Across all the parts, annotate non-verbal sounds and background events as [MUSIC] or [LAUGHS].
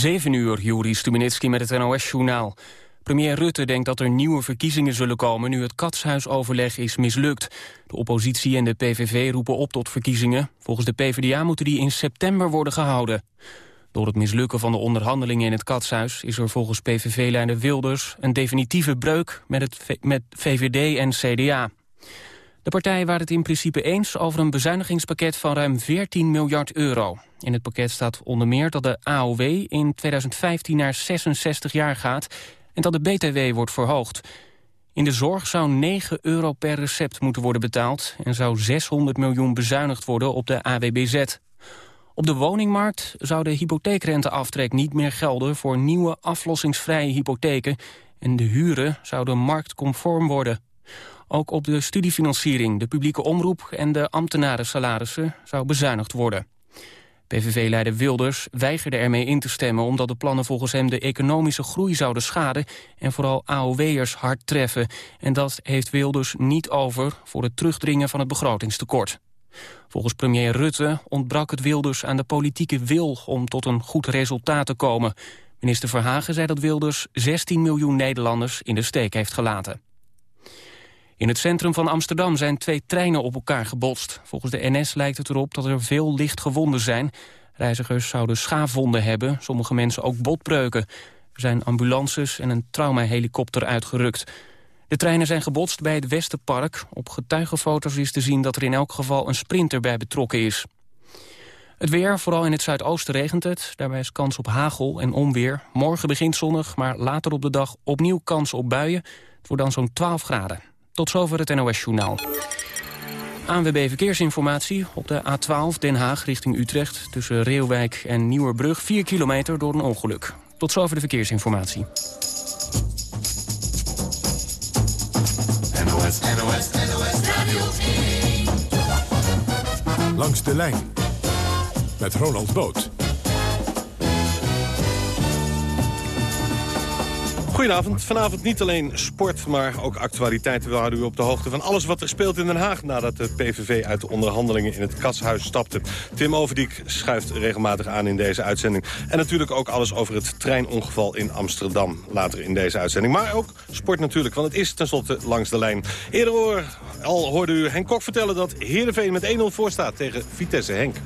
7 uur, Juri Stubenitski met het NOS-journaal. Premier Rutte denkt dat er nieuwe verkiezingen zullen komen... nu het katshuisoverleg is mislukt. De oppositie en de PVV roepen op tot verkiezingen. Volgens de PvdA moeten die in september worden gehouden. Door het mislukken van de onderhandelingen in het katshuis... is er volgens PVV-leider Wilders een definitieve breuk met, het met VVD en CDA. De partijen waren het in principe eens over een bezuinigingspakket van ruim 14 miljard euro. In het pakket staat onder meer dat de AOW in 2015 naar 66 jaar gaat en dat de BTW wordt verhoogd. In de zorg zou 9 euro per recept moeten worden betaald... en zou 600 miljoen bezuinigd worden op de AWBZ. Op de woningmarkt zou de hypotheekrenteaftrek niet meer gelden... voor nieuwe aflossingsvrije hypotheken... en de huren zouden marktconform worden. Ook op de studiefinanciering, de publieke omroep en de ambtenarensalarissen zou bezuinigd worden. PVV-leider Wilders weigerde ermee in te stemmen... omdat de plannen volgens hem de economische groei zouden schaden... en vooral AOW'ers hard treffen. En dat heeft Wilders niet over voor het terugdringen van het begrotingstekort. Volgens premier Rutte ontbrak het Wilders aan de politieke wil... om tot een goed resultaat te komen. Minister Verhagen zei dat Wilders 16 miljoen Nederlanders in de steek heeft gelaten. In het centrum van Amsterdam zijn twee treinen op elkaar gebotst. Volgens de NS lijkt het erop dat er veel licht gewonden zijn. Reizigers zouden schaafwonden hebben, sommige mensen ook botbreuken. Er zijn ambulances en een traumahelikopter uitgerukt. De treinen zijn gebotst bij het Westenpark. Op getuigenfoto's is te zien dat er in elk geval een sprinter bij betrokken is. Het weer, vooral in het zuidoosten regent het. Daarbij is kans op hagel en onweer. Morgen begint zonnig, maar later op de dag opnieuw kans op buien. Het wordt dan zo'n 12 graden. Tot zover het NOS-journaal. ANWB Verkeersinformatie op de A12 Den Haag richting Utrecht... tussen Reeuwijk en Nieuwerbrug, 4 kilometer door een ongeluk. Tot zover de verkeersinformatie. NOS, NOS, NOS Radio Langs de lijn met Ronald Boot. Goedenavond. Vanavond niet alleen sport, maar ook actualiteiten. We houden u op de hoogte van alles wat er speelt in Den Haag... nadat de PVV uit de onderhandelingen in het kashuis stapte. Tim Overdiek schuift regelmatig aan in deze uitzending. En natuurlijk ook alles over het treinongeval in Amsterdam later in deze uitzending. Maar ook sport natuurlijk, want het is tenslotte langs de lijn. Eerder al hoorde u Henk Kok vertellen dat Heerenveen met 1-0 voor staat tegen Vitesse Henk.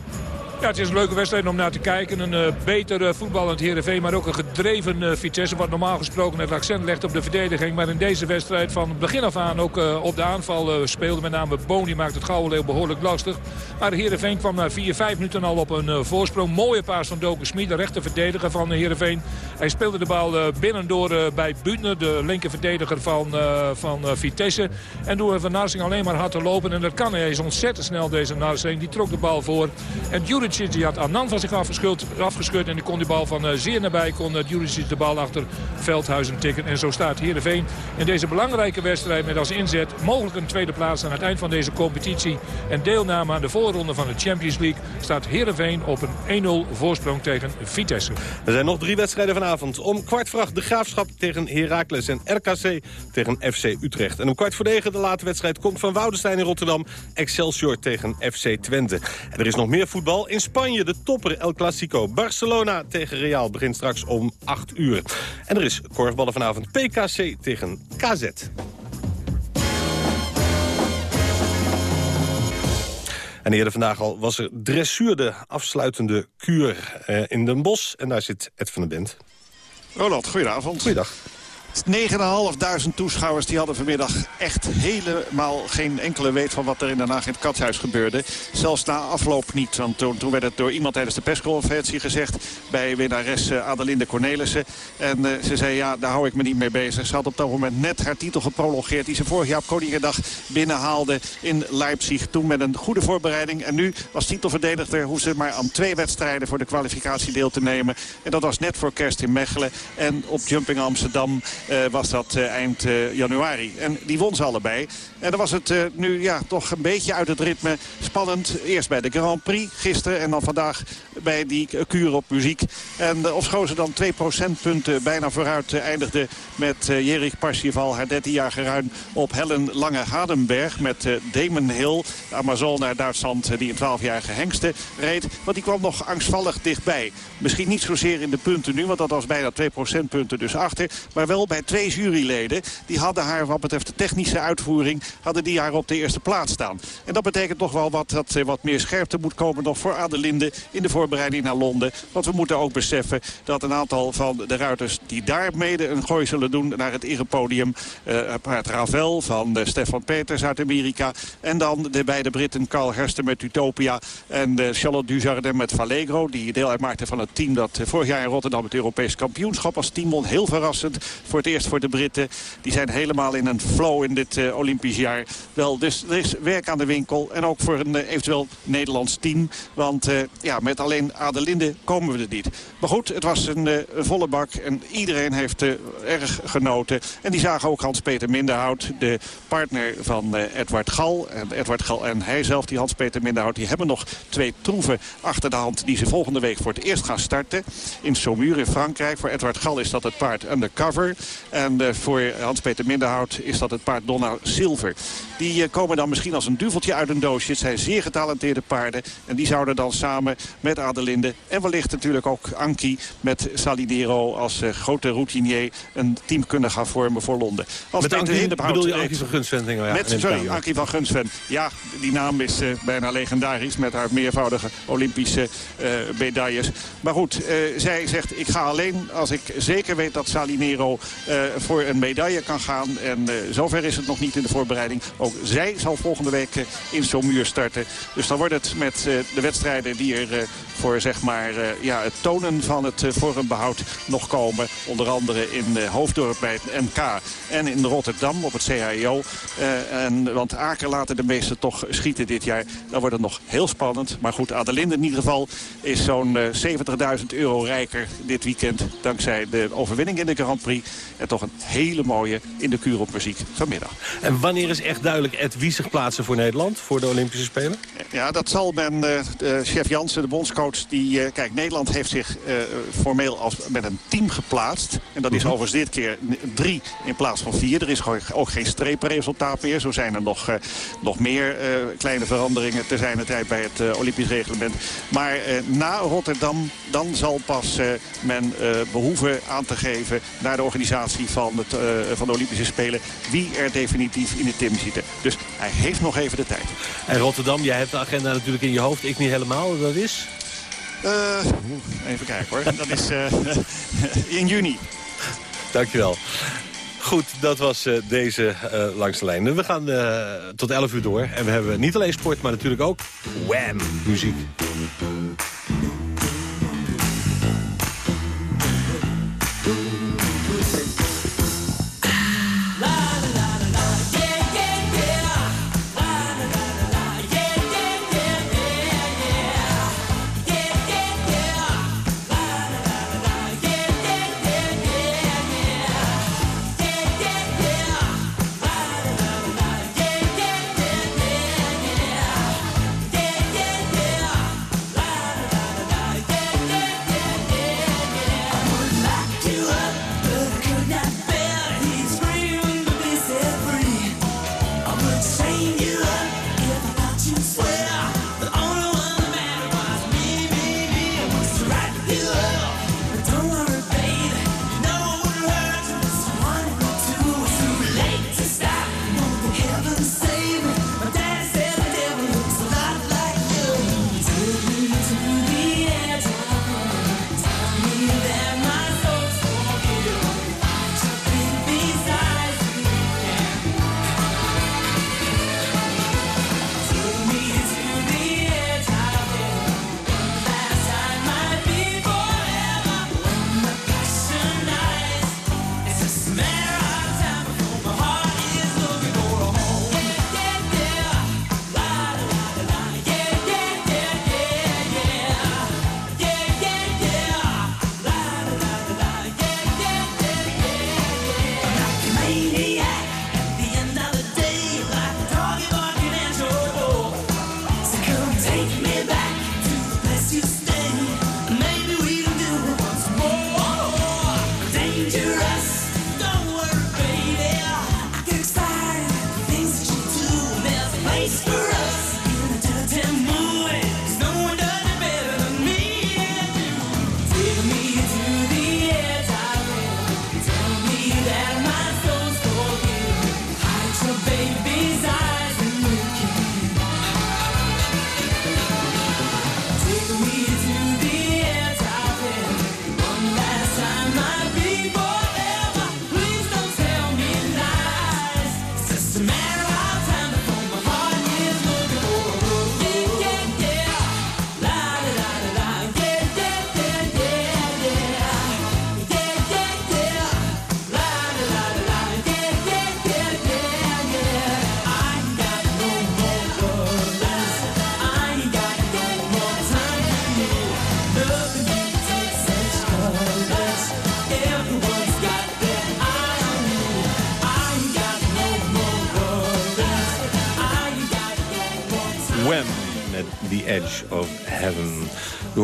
Ja, het is een leuke wedstrijd om naar te kijken. Een uh, beter uh, voetballend Heerenveen, maar ook een gedreven uh, Vitesse... wat normaal gesproken het accent legt op de verdediging. Maar in deze wedstrijd van begin af aan ook op de aanval speelde. Met name Boni maakt het Gouden Leeuw behoorlijk lastig. Maar Heerenveen kwam na 4, 5 minuten al op een voorsprong. Mooie paas van Doken Smit, de rechter verdediger van Heerenveen. Hij speelde de bal binnendoor bij Buutner, de linker verdediger van, van Vitesse. En door Van Narsing alleen maar hard te lopen. En dat kan hij. Hij is ontzettend snel, deze Narsing. Die trok de bal voor. En Die had van zich afgescheurd. En die kon die bal van uh, zeer nabij. Kon uh, de bal achter Veldhuizen tikken. En zo staat Heerenveen in deze belangrijke wedstrijd met als inzet mogelijk een tweede plaats aan het eind van deze competitie. En deelname aan de voorronde van de Champions League staat Heerenveen op een 1-0 voorsprong tegen Vitesse. Er zijn nog drie wedstrijden vanavond. Om kwart voor de Graafschap tegen Heracles en RKC tegen FC Utrecht. En om kwart voor negen de late wedstrijd komt van Woudenstein in Rotterdam. Excelsior tegen FC Twente. En er is nog meer voetbal in Spanje, de topper El Clasico. Barcelona tegen Real begint straks om 8 uur. En er is korfballen vanavond PKC tegen KZ. En eerder vandaag al was er dressuur de afsluitende kuur eh, in Den Bosch. En daar zit Ed van den Bent. Roland, goedenavond. Goeiedag. 9.500 toeschouwers die hadden vanmiddag echt helemaal geen enkele weet van wat er in Den Haag in het katshuis gebeurde. Zelfs na afloop niet. Want toen, werd het door iemand tijdens de persconferentie gezegd bij winnares uh, Adelinde Cornelissen. En uh, ze zei ja, daar hou ik me niet mee bezig. Ze had op dat moment net haar titel geprolongeerd die ze vorig jaar op Koningendag binnenhaalde in Leipzig. Toen met een goede voorbereiding. En nu als titelverdedigder hoeft ze maar aan twee wedstrijden voor de kwalificatie deel te nemen. En dat was net voor kerst in Mechelen en op Jumping Amsterdam. Was dat eind januari. En die won ze allebei. En dan was het nu ja, toch een beetje uit het ritme spannend. Eerst bij de Grand Prix gisteren en dan vandaag bij die kuur op muziek. En uh, ofschoon ze dan 2 procentpunten bijna vooruit eindigde met uh, Jerik Parsifal, haar 13-jarige ruin, op Helen Lange-Hadenberg. Met Damon Hill, de Amazone uit Duitsland, die een 12-jarige hengste reed. Want die kwam nog angstvallig dichtbij. Misschien niet zozeer in de punten nu, want dat was bijna 2 procentpunten dus achter. Maar wel bij twee juryleden. Die hadden haar wat betreft de technische uitvoering, hadden die haar op de eerste plaats staan. En dat betekent toch wel wat, dat wat meer scherpte moet komen nog voor Adelinde in de voorbereiding naar Londen. Want we moeten ook beseffen dat een aantal van de ruiters die daar mede een gooi zullen doen naar het erepodium. Uh, het Ravel van uh, Stefan Peters uit Amerika. En dan de beide Britten Carl Hersten met Utopia. En uh, Charlotte Dujardin met Vallegro. Die deel uitmaakte van het team dat vorig jaar in Rotterdam het Europees kampioenschap als team won. Heel verrassend voor het eerst voor de Britten. Die zijn helemaal in een flow in dit Olympisch Wel, dus er is werk aan de winkel. En ook voor een eventueel Nederlands team. Want ja, met alleen Adelinde komen we er niet. Maar goed, het was een, een volle bak. En iedereen heeft uh, erg genoten. En die zagen ook Hans-Peter Minderhout, de partner van Edward Gal. En Edward Gal en hij zelf, die Hans-Peter Minderhout... die hebben nog twee troeven achter de hand... die ze volgende week voor het eerst gaan starten. In Saumur in Frankrijk. Voor Edward Gal is dat het paard Undercover. En voor Hans-Peter Minderhout is dat het paard Donna Die komen dan misschien als een duveltje uit een doosje. Het zijn zeer getalenteerde paarden. En die zouden dan samen met Adelinde en wellicht natuurlijk ook Anki met Salidero als uh, grote routinier een team kunnen gaan vormen voor Londen. Als met Anki bedoel je Anki van Gunsven? Ja, met, sorry, Anki van Gunsven. Ja, die naam is uh, bijna legendarisch met haar meervoudige Olympische uh, medailles. Maar goed, zij zegt ik ga alleen als ik zeker weet dat Salinero voor een medaille kan gaan. En zover is het nog niet in de voorbereiding. Ook zij zal volgende week in Saumur starten. Dus dan wordt het met de wedstrijden die er voor zeg maar, ja, het tonen van het vormbehoud nog komen. Onder andere in Hoofddorp bij het NK en in Rotterdam op het CHIO. En, want Aken laten de meesten toch schieten dit jaar. Dan wordt het nog heel spannend. Maar goed, Adelinde in ieder geval is zo'n uh, 70.000 euro rijker dit weekend. Dankzij de overwinning in de Grand Prix. En toch een hele mooie in de kuur op muziek vanmiddag. En wanneer is echt duidelijk Ed wie zich plaatsen voor Nederland? Voor de Olympische Spelen? Ja, dat zal men, uh, chef Jansen, de bondscoach. Die, kijk, Nederland heeft zich formeel als, met een team geplaatst. En dat is mhm. overigens dit keer drie in plaats van vier. Er is ook geen strepenresultaat meer. Zo zijn er nog, nog meer kleine veranderingen te zijn tijd bij het Olympisch reglement. Maar na Rotterdam dan zal pas men behoeven aan te geven... naar de organisatie van, het, van de Olympische Spelen... wie er definitief in het team zitten. Dus hij heeft nog even de tijd. En Rotterdam, jij hebt de agenda natuurlijk in je hoofd. Ik niet helemaal. Dat is... Uh, even kijken hoor. Dat is uh, [LAUGHS] in juni. Dankjewel. Goed, dat was uh, deze uh, langs de lijn. We gaan tot 11 uur door. En we hebben niet alleen sport, maar natuurlijk ook Wham! muziek.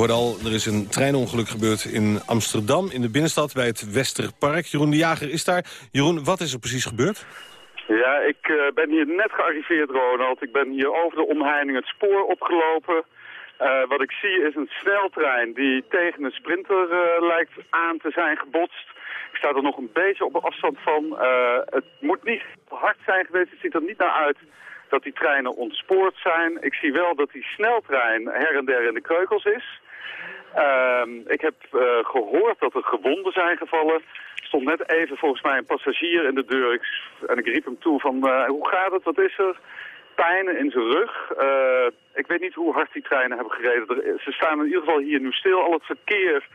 Al, er is een treinongeluk gebeurd in Amsterdam... in de binnenstad bij het Westerpark. Jeroen de Jager is daar. Jeroen, wat is er precies gebeurd? Ja, ik uh, ben hier net gearriveerd, Ronald. Ik ben hier over de omheining het spoor opgelopen. Uh, wat ik zie is een sneltrein die tegen een sprinter uh, lijkt aan te zijn gebotst. Ik sta er nog een beetje op afstand van. het moet niet hard zijn geweest. Het ziet er niet naar uit dat die treinen ontspoord zijn. Ik zie wel dat die sneltrein her en der in de kreukels is. Ehm, ik heb gehoord dat er gewonden zijn gevallen stond net even volgens mij een passagier in de deur. En ik riep hem toe van, uh, hoe gaat het, wat is er? Pijnen in zijn rug. Uh, ik weet niet hoe hard die treinen hebben gereden. ze staan in ieder geval hier nu stil. Al het verkeer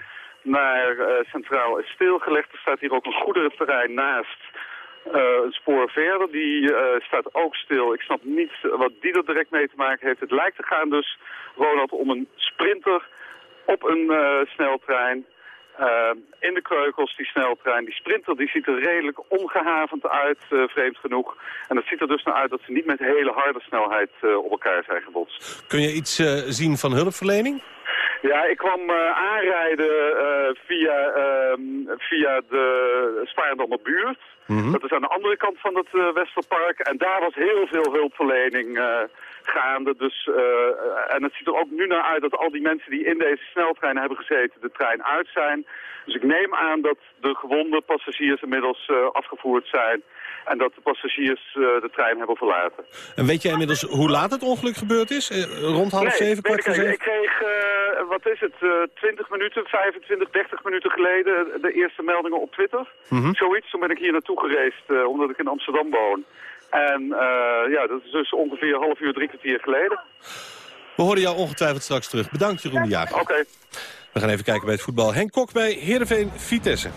naar Centraal is stilgelegd. Er staat hier ook een goederenterrein naast. een spoor verder, die staat ook stil. Ik snap niet wat die er direct mee te maken heeft. Het lijkt te gaan dus, Ronald, om een sprinter op een sneltrein. Uh, in de kreukels, die sneltrein, die sprinter, die ziet er redelijk ongehavend uit, uh, vreemd genoeg. En het ziet er dus naar uit dat ze niet met hele harde snelheid op elkaar zijn gebotst. Kun je iets zien van hulpverlening? Ja, ik kwam aanrijden via, ehm, via de Spaarndammer buurt. Mhm. Dat is aan de andere kant van het Westerpark. En daar was heel veel hulpverlening gaande. Dus, uh, en het ziet er ook nu naar uit dat al die mensen die in deze sneltrein hebben gezeten de trein uit zijn. Dus ik neem aan dat de gewonde passagiers inmiddels afgevoerd zijn. En dat de passagiers uh, de trein hebben verlaten. En weet jij inmiddels hoe laat het ongeluk gebeurd is? rond half nee, zeven, kwart voor zeven? Ik kreeg, wat is het, 20 minuten, 25, 30 minuten geleden de eerste meldingen op Twitter. Mm Zoiets, toen ben ik hier naartoe gereisd, omdat ik in Amsterdam woon. En uh, ja, dat is dus ongeveer een half uur, drie kwartier geleden. We horen jou ongetwijfeld straks terug. Bedankt Jeroen de Jager. Oké. We gaan even kijken bij het voetbal. Henk Kok bij Heerenveen Vitesse.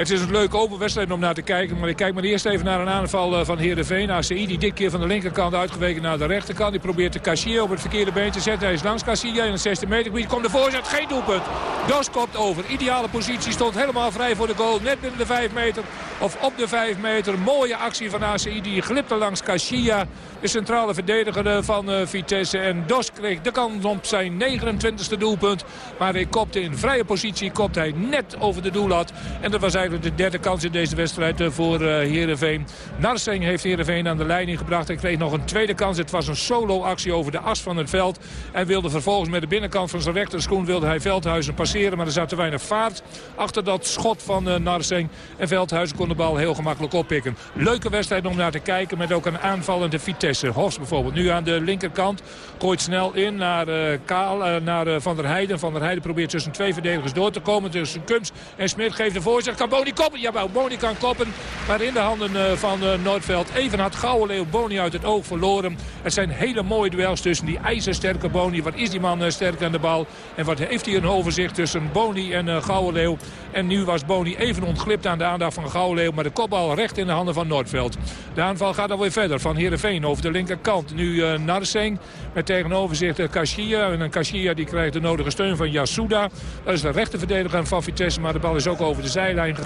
Het is een leuke open wedstrijd om naar te kijken. Maar ik kijk maar eerst even naar een aanval eh, van Heerenveen. ACI die dit keer van de linkerkant uitgeweken naar de rechterkant. Die probeert de Cassier op het verkeerde been te zetten. Hij is langs Cassier in het 16 meter. Komt de voorzet, geen doelpunt. Dos kopt over. Ideale positie, stond helemaal vrij voor de goal. Net binnen de 5 meter of op de 5 meter. Mooie actie van ACI. Die glipte langs Cassier. De centrale verdediger eh, van Vitesse. En Dos kreeg de kans op zijn 29e doelpunt. Maar hij kopte in vrije positie. Kopte hij net over de doellat. En dat was eigenlijk de derde kans in deze wedstrijd uh, voor Heerenveen. Narsing heeft Heerenveen aan de leiding gebracht. Hij kreeg nog een tweede kans. Het was een solo actie over de as van het veld. En wilde vervolgens met de binnenkant van zijn rechterschoen wilde hij Veldhuizen passeren. Maar er zat te weinig vaart achter dat schot van Narsing. En Veldhuizen kon de bal heel gemakkelijk oppikken. Leuke wedstrijd om naar te kijken met ook een aanvallende Vitesse. Hofs bijvoorbeeld nu aan de linkerkant. Gooit snel in naar, Kaal, naar Van der Heijden. Van der Heijden probeert tussen twee verdedigers door te komen. Tussen Kums en Smit geeft de voorzet. Kan Boni koppen? Jawel, Boni kan koppen. Maar in de handen van Noordveld. Even had Gouden Leeuw Boni uit het oog verloren. Het zijn hele mooie duels tussen die ijzersterke Boni. Wat is die man sterk aan de bal? En wat heeft hij een overzicht tussen Boni en Gouden Leeuw? En nu was Boni even ontglipt aan de aandacht van Gouden Leeuw. Maar de kopbal recht in de handen van Noordveld. De aanval gaat dan weer verder van Heerenveen over de linkerkant. Nu Narsing met tegenover zich de Kashia. En Kashia die krijgt de nodige steun van Yasuda. Dat is de rechterverdediger van Vitesse. Maar de bal is ook over de zijlijn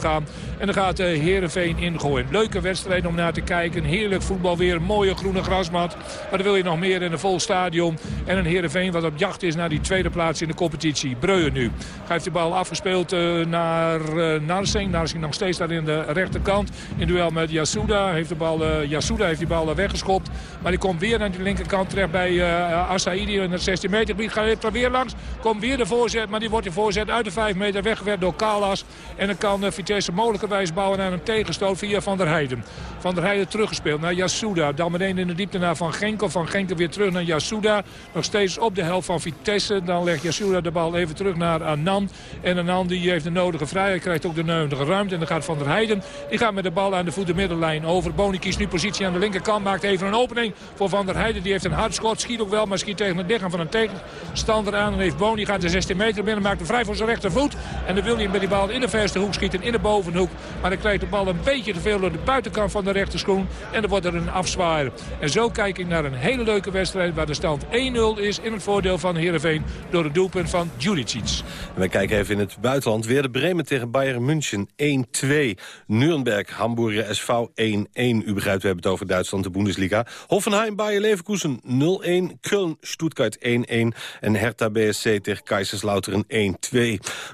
En dan gaat uh, Heerenveen ingooien. Leuke wedstrijd om naar te kijken. Heerlijk voetbal weer. Mooie groene grasmat. Maar dan wil je nog meer in een vol stadion. En een Heerenveen wat op jacht is naar die tweede plaats in de competitie. Breuer nu. Heeft de bal afgespeeld uh, naar uh, Narsing. Narsing nog steeds daar in de rechterkant. In duel met Yasuda. Heeft de bal, Yasuda heeft die bal weggeschopt. Maar die komt weer naar de linkerkant terecht bij Asaidi in het 16 meter gebied. Gaat er weer langs. Komt weer de voorzet. Maar die wordt de voorzet uit de 5 meter weggewerkt door Kalas. En dan kan Vitesse mogelijkerwijs bouwen aan een tegenstoot via Van der Heijden. Van der Heijden teruggespeeld naar Yasuda. Dan meteen in de diepte naar Van Genkel. Van Genkel weer terug naar Yasuda. Nog steeds op de helft van Vitesse. Dan legt Yasuda de bal even terug naar Anan. En Anan die heeft de nodige vrijheid. Krijgt ook de nodige ruimte. En dan gaat Van der Heijden. Die gaat met de bal aan de voeten middenlijn over. Boni kiest nu positie aan de linkerkant. Maakt even een opening voor Van der Heijden. Die heeft een hard schot. Schiet ook wel, maar schiet tegen het lichaam van een tegenstander aan. En heeft Boni gaat de 16 meter binnen. Maakt hem vrij voor zijn rechtervoet. En dan wil hij met die bal in de verste hoek schieten. In bovenhoek. Maar dan krijgt de bal een beetje te veel door de buitenkant van de rechterschoen. En dan wordt er een afzwaaier. En zo kijk ik naar een hele leuke wedstrijd. Waar de stand 1-0 is in het voordeel van Heerenveen. Door het doelpunt van Juricic. We kijken even in het buitenland. Weer de Bremen tegen Bayern München 1-2. 0-2 Nuremberg, Hamburger SV 1-1. U begrijpt, we hebben het over Duitsland, de Bundesliga. Hoffenheim, Bayer Leverkusen 0-1. Köln, Stuttgart 1-1. En Hertha BSC tegen Kaiserslautern 1-2.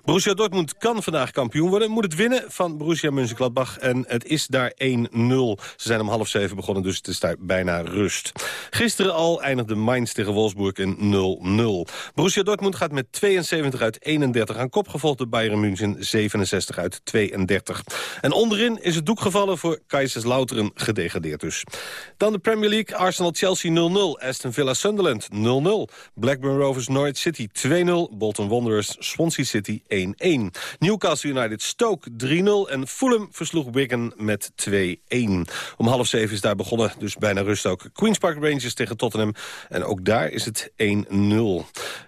Borussia Dortmund kan vandaag kampioen worden. Moet het winnen van Borussia Mönchengladbach. En het is daar 1-0. Ze zijn om half zeven begonnen, dus het is daar bijna rust. Gisteren al eindigde Mainz tegen Wolfsburg in 0-0. Borussia Dortmund gaat met 72 uit 31 aan kop, gevolgd door Bayern München 67 uit 32. En onderin is het doek gevallen voor Kaiserslautern, gedegradeerd dus. Dan de Premier League, Arsenal-Chelsea 0-0, Aston Villa-Sunderland 0-0, Blackburn Rovers Norwich City 2-0, Bolton Wanderers Swansea City 1-1. Newcastle United Stoke 3-0 en Fulham versloeg Wigan met 2-1. Om half zeven is daar begonnen, dus bijna rust ook. Queen's Park Rangers tegen Tottenham en ook daar is het 1-0.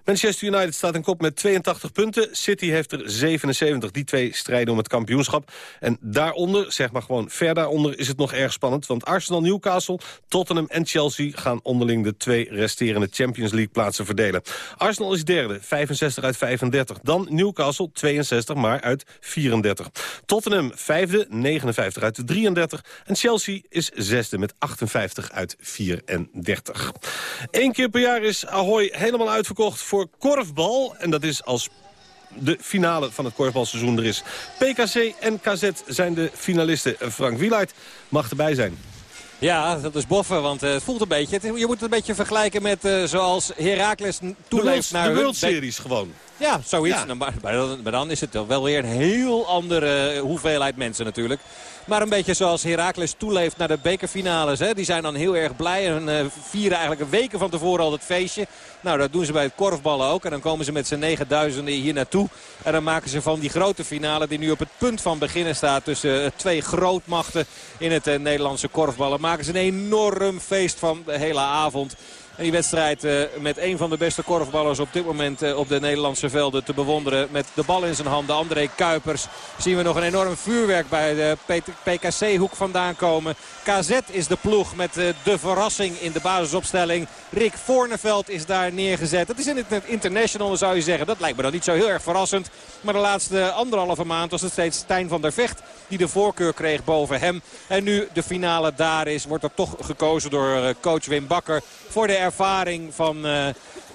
Manchester United staat in kop met 82 punten. City heeft er 77. Die twee strijden om het kampioenschap. En daaronder, zeg maar gewoon ver daaronder, is het nog erg spannend. Want Arsenal, Newcastle, Tottenham en Chelsea... gaan onderling de twee resterende Champions League plaatsen verdelen. Arsenal is derde, 65 uit 35. Dan Newcastle, 62, maar uit 34. Tottenham vijfde, 59 uit 33. En Chelsea is zesde met 58 uit 34. Eén keer per jaar is Ahoy helemaal uitverkocht voor korfbal. En dat is als de finale van het korfbalseizoen er is. PKC en KZ zijn de finalisten. Frank Wieluid mag erbij zijn. Ja, dat is boffen, want uh, het voelt een beetje... je moet het een beetje vergelijken met uh, zoals Heracles toeleeft naar... De World Series gewoon. Ja, zoiets. Ja. Nou, maar, maar, dan is het wel weer een heel andere hoeveelheid mensen natuurlijk. Maar een beetje zoals Heracles toeleeft naar de bekerfinales. Hè. Die zijn dan heel erg blij en uh, vieren eigenlijk een weken van tevoren al het feestje. Nou, dat doen ze bij het korfballen ook. En dan komen ze met z'n 9000 hier naartoe. En dan maken ze van die grote finale die nu op het punt van beginnen staat... tussen uh, twee grootmachten in het uh, Nederlandse korfballen... maken ze een enorm feest van de hele avond. Die wedstrijd uh, met een van de beste korfballers op dit moment uh, op de Nederlandse velden te bewonderen. Met de bal in zijn handen, André Kuipers. Zien we nog een enorm vuurwerk bij de PKC-hoek vandaan komen. KZ is de ploeg met uh, de verrassing in de basisopstelling. Rick Voorneveld is daar neergezet. Dat is in het international, zou je zeggen. Dat lijkt me dan niet zo heel erg verrassend. Maar de laatste anderhalve maand was het steeds Stijn van der Vecht die de voorkeur kreeg boven hem. En nu de finale daar is, wordt er toch gekozen door coach Wim Bakker voor de ervaring van uh,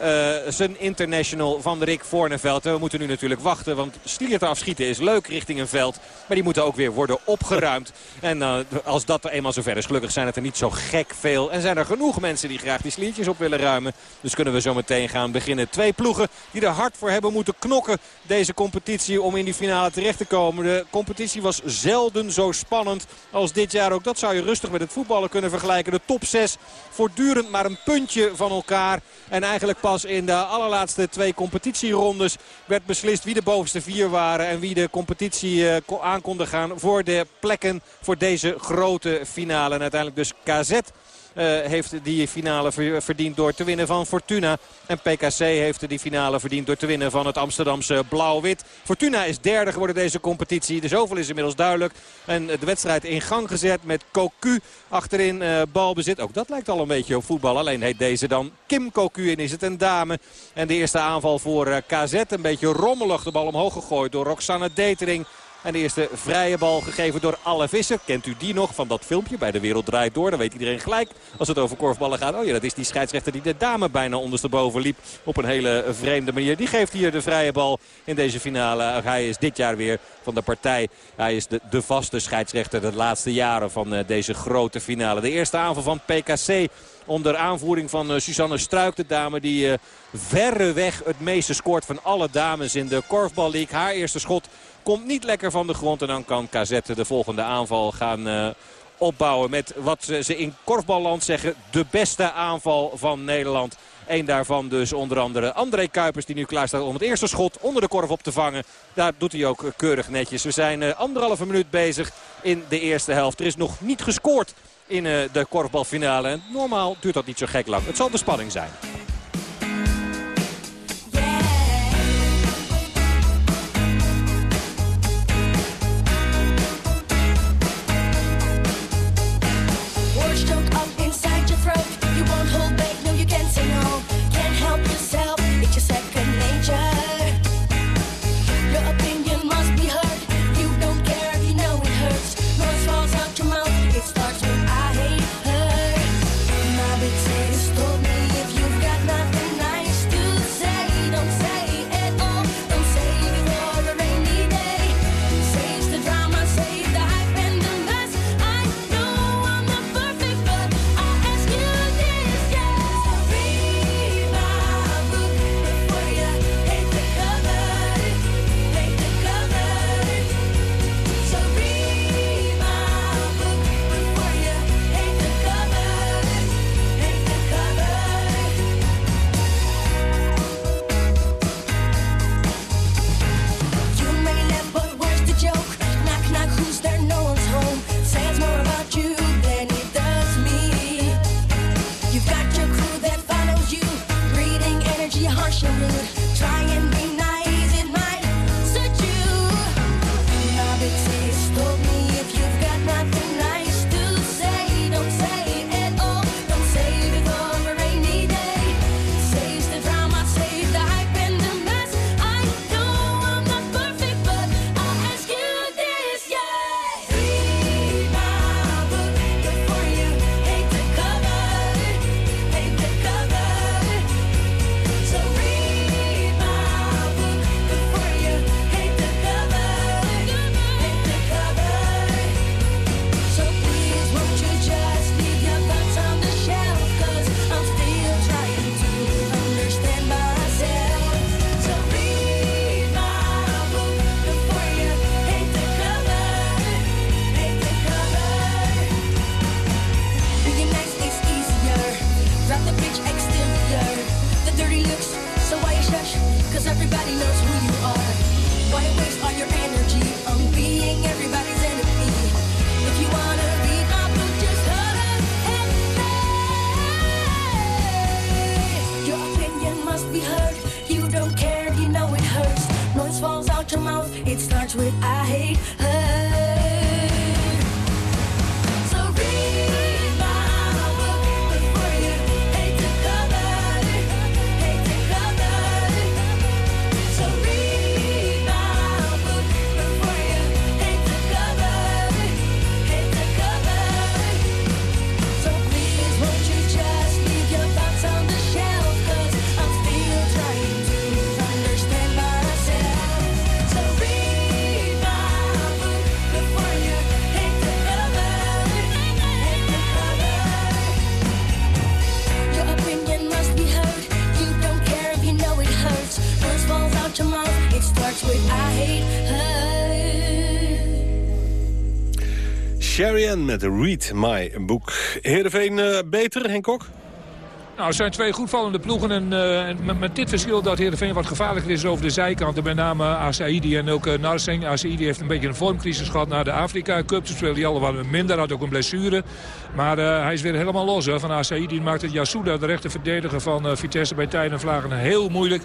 uh, zijn international van Rick Voorneveld. We moeten nu natuurlijk wachten, want te afschieten is leuk richting een veld. Maar die moeten ook weer worden opgeruimd. En uh, als dat er eenmaal zover is, gelukkig zijn het er niet zo gek veel. En zijn er genoeg mensen die graag die sliertjes op willen ruimen. Dus kunnen we zo meteen gaan beginnen. Twee ploegen die er hard voor hebben moeten knokken deze competitie om in die finale terecht te komen. De competitie was zelden zo spannend als dit jaar. Ook dat zou je rustig met het voetballen kunnen vergelijken. De top 6 voortdurend maar een puntje van elkaar. En eigenlijk pas in de allerlaatste twee competitierondes werd beslist wie de bovenste vier waren. En wie de competitie uh, aan konden gaan voor de plekken voor deze grote finale. En uiteindelijk dus KZ heeft die finale verdiend door te winnen van Fortuna. En PKC heeft die finale verdiend door te winnen van het Amsterdamse Blauw-Wit. Fortuna is derde geworden deze competitie. De zoveel is inmiddels duidelijk. En de wedstrijd in gang gezet met Cocu achterin uh, balbezit. Ook dat lijkt al een beetje op voetbal. Alleen heet deze dan Kim Cocu en is het een dame. En de eerste aanval voor uh, KZ. Een beetje rommelig de bal omhoog gegooid door Roxanne Detering. En de eerste vrije bal gegeven door Alle Visser. Kent u die nog van dat filmpje bij De Wereld Draait Door? Dan weet iedereen gelijk als het over korfballen gaat. Oh ja, dat is die scheidsrechter die de dame bijna ondersteboven liep. Op een hele vreemde manier. Die geeft hier de vrije bal in deze finale. Hij is dit jaar weer van de partij. Hij is de, de vaste scheidsrechter de laatste jaren van uh, deze grote finale. De eerste aanval van PKC onder aanvoering van uh, Suzanne Struik. De dame die uh, verreweg het meeste scoort van alle dames in de Korfbal League. Haar eerste schot komt niet lekker van de grond. En dan kan KZ de volgende aanval gaan uh, opbouwen met wat ze in korfballand zeggen de beste aanval van Nederland. Eén daarvan dus onder andere André Kuipers die nu klaar staat om het eerste schot onder de korf op te vangen. Daar doet hij ook keurig netjes. We zijn uh, anderhalve minuut bezig in de eerste helft. Er is nog niet gescoord in uh, de korfbalfinale. Normaal duurt dat niet zo gek lang. Het zal de spanning zijn. Ann met Read My Book. Heerenveen uh, beter, Henk Kok? Nou, het zijn twee goedvallende ploegen. En uh, met, met, dit verschil dat Heerenveen wat gevaarlijker is over de zijkanten. Met name Asaidi en ook uh, Narsing. Asaidi heeft een beetje een vormcrisis gehad na de Afrika Cup. Ze speelde hij al wat minder, had ook een blessure. Maar uh, hij is weer helemaal los hè, van Asaidi. Maakt het Yasuda, de rechterverdediger van Vitesse bij tijden en vlagen, heel moeilijk.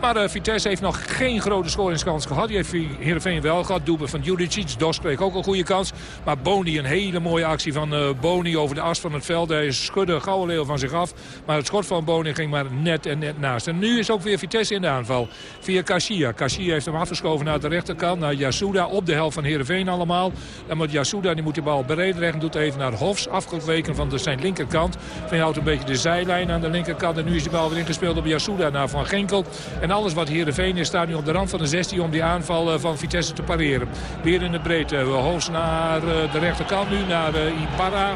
Maar Vitesse heeft nog geen grote scoringskans gehad. Die heeft Heerenveen wel gehad. Doelpunt van Judicic. Dos kreeg ook een goede kans. Maar Boni, een hele mooie actie van Boni over de as van het veld. Hij schudde Gouden van zich af. Maar het schot van Boni ging maar net en net naast. En nu is ook weer Vitesse in de aanval. Via Kashia. Kashia heeft hem afgeschoven naar de rechterkant. Naar Yasuda op de helft van Heerenveen allemaal. Dan moet Yasuda, die moet die bal breed leggen. Doet even naar Hofs. Afgeweken van de zijn linkerkant. Van houdt een beetje de zijlijn aan de linkerkant. En nu is de bal weer ingespeeld op Yasuda naar Van Genkel. En alles wat Heerenveen is staat nu op de rand van de 16 om die aanval van Vitesse te pareren. Weer in de breedte. Hofs naar de rechterkant nu. Naar Ibarra.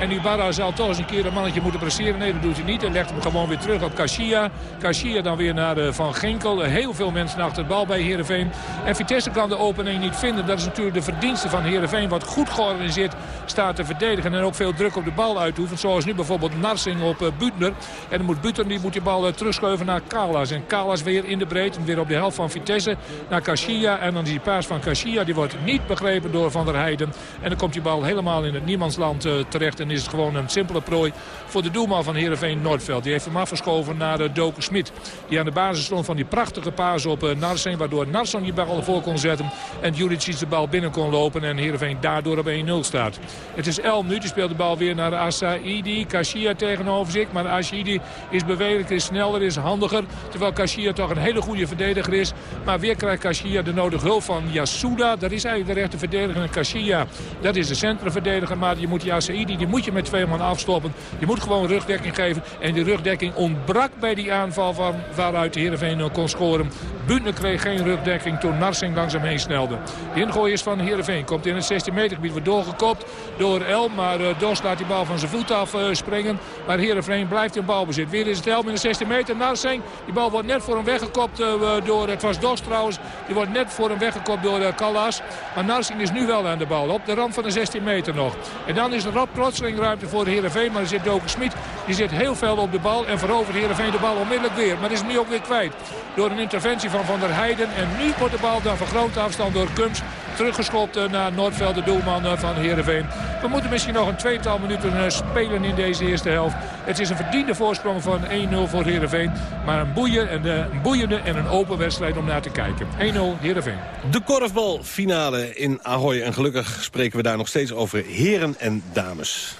En Ibarra zal toch eens een keer een mannetje moeten presseren. Nee, dat doet hij niet. En legt hem gewoon weer terug op Kashia. Kashia dan weer naar Van Ginkel. Heel veel mensen achter de bal bij Heerenveen. En Vitesse kan de opening niet vinden. Dat is natuurlijk de verdienste van Heerenveen. Wat goed georganiseerd staat te verdedigen. En ook veel druk op de bal uitoefent. Zoals nu bijvoorbeeld Narsing op uh, Butner. En dan moet Butner die moet die bal uh, terugschuiven naar Kalas. En Kalas weer in de breedte. Weer op de helft van Vitesse naar Kashia. En dan die paas van Kashia. Die wordt niet begrepen door Van der Heijden. En dan komt die bal helemaal in het niemandsland terecht. En is het gewoon een simpele prooi voor de doelman van Heerenveen Noordveld. Die heeft hem afgeschoven naar Doken Smit. Die aan de basis stond van die prachtige paas op Narsing. Waardoor Narsing die bal voor kon zetten. En Juricic de bal binnen kon lopen. En Heerenveen daardoor op 1-0 staat. Het is 11 minuten. Speelt de bal weer naar Asaidi. Kashia tegenover zich. Maar Asaidi is bewegelijk, is sneller, is handiger. Terwijl Kashia toch een hele goede verdediger is. Maar weer krijgt Kashia de nodige hulp van Yasuda. Dat is eigenlijk de rechter verdediger. En Kashia, dat is de centrumverdediger. Maar je moet die Asaidi, die moet je met twee man afstoppen. Je moet gewoon rugdekking geven. En die rugdekking ontbrak bij die aanval van waaruit de Heerenveen kon scoren. Butner kreeg geen rugdekking toen Narsing langzaam heen snelde. De ingooi is van Heerenveen. Komt in het 16 meter gebied. Wordt doorgekopt door El. Maar uh, Dos laat die bal van zijn voet af uh, springen. Maar Heerenveen blijft in balbezit. Weer is het El in de 16 meter. Narsing. Die bal wordt net voor hem weggekopt uh, door... Het was Dos trouwens. Die wordt net voor hem weggekopt door Callas. Maar Narsing is nu wel aan de bal. Op de rand van de 16 meter nog. En dan is er op plotseling ruimte voor Heerenveen. Maar er zit Doken Smit. Die zit heel veel op de bal. En verovert Heerenveen de bal onmiddellijk weer. Maar is hem nu ook weer kwijt. Door een interventie van Van der Heijden. En nu wordt de bal dan van grote afstand door Kums teruggeschopt naar Noordveld, de doelman van Heerenveen. We moeten misschien nog een tweetal minuten spelen in deze eerste helft. Het is een verdiende voorsprong van 1-0 voor Heerenveen. Maar een, boeien, een, een boeiende en een open wedstrijd om naar te kijken. 1-0 Heerenveen. De korfbalfinale in Ahoy. En gelukkig spreken we daar nog steeds over heren en dames.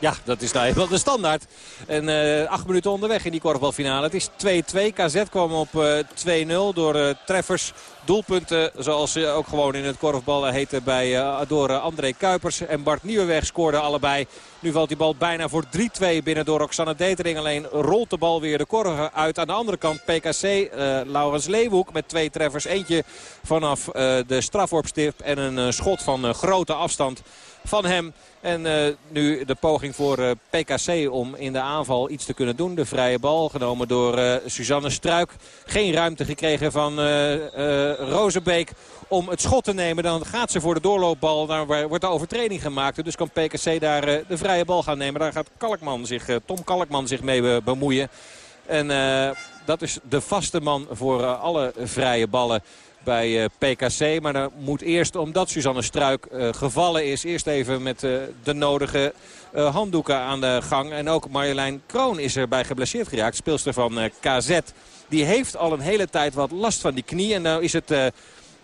Ja, dat is nou wel de standaard. En uh, acht minuten onderweg in die korfbalfinale. Het is 2-2. KZ kwam op uh, 2-0 door uh, treffers. Doelpunten zoals ze ook gewoon in het korfbal heten bij, door André Kuipers. En Bart Nieuwenweg scoorden allebei. Nu valt die bal bijna voor 3-2 binnen door Roxanne Detering. Alleen rolt de bal weer de korf uit. Aan de andere kant PKC, Laurens Leeuwhoek met twee treffers. Eentje vanaf de strafworpstip en een schot van grote afstand van hem. En uh, nu de poging voor uh, PKC om in de aanval iets te kunnen doen. De vrije bal genomen door uh, Suzanne Struik. Geen ruimte gekregen van Rozenbeek om het schot te nemen. Dan gaat ze voor de doorloopbal. Daar wordt de overtreding gemaakt. Dus kan PKC daar de vrije bal gaan nemen. Daar gaat Kalkman zich, Tom Kalkman zich mee bemoeien. En dat is de vaste man voor alle vrije ballen bij uh, PKC. Maar dan moet eerst, omdat Suzanne Struik uh, gevallen is... eerst even met uh, de nodige handdoeken aan de gang. En ook Marjolein Kroon is erbij geblesseerd geraakt. Speelster van KZ. Die heeft al een hele tijd wat last van die knie. En nou is het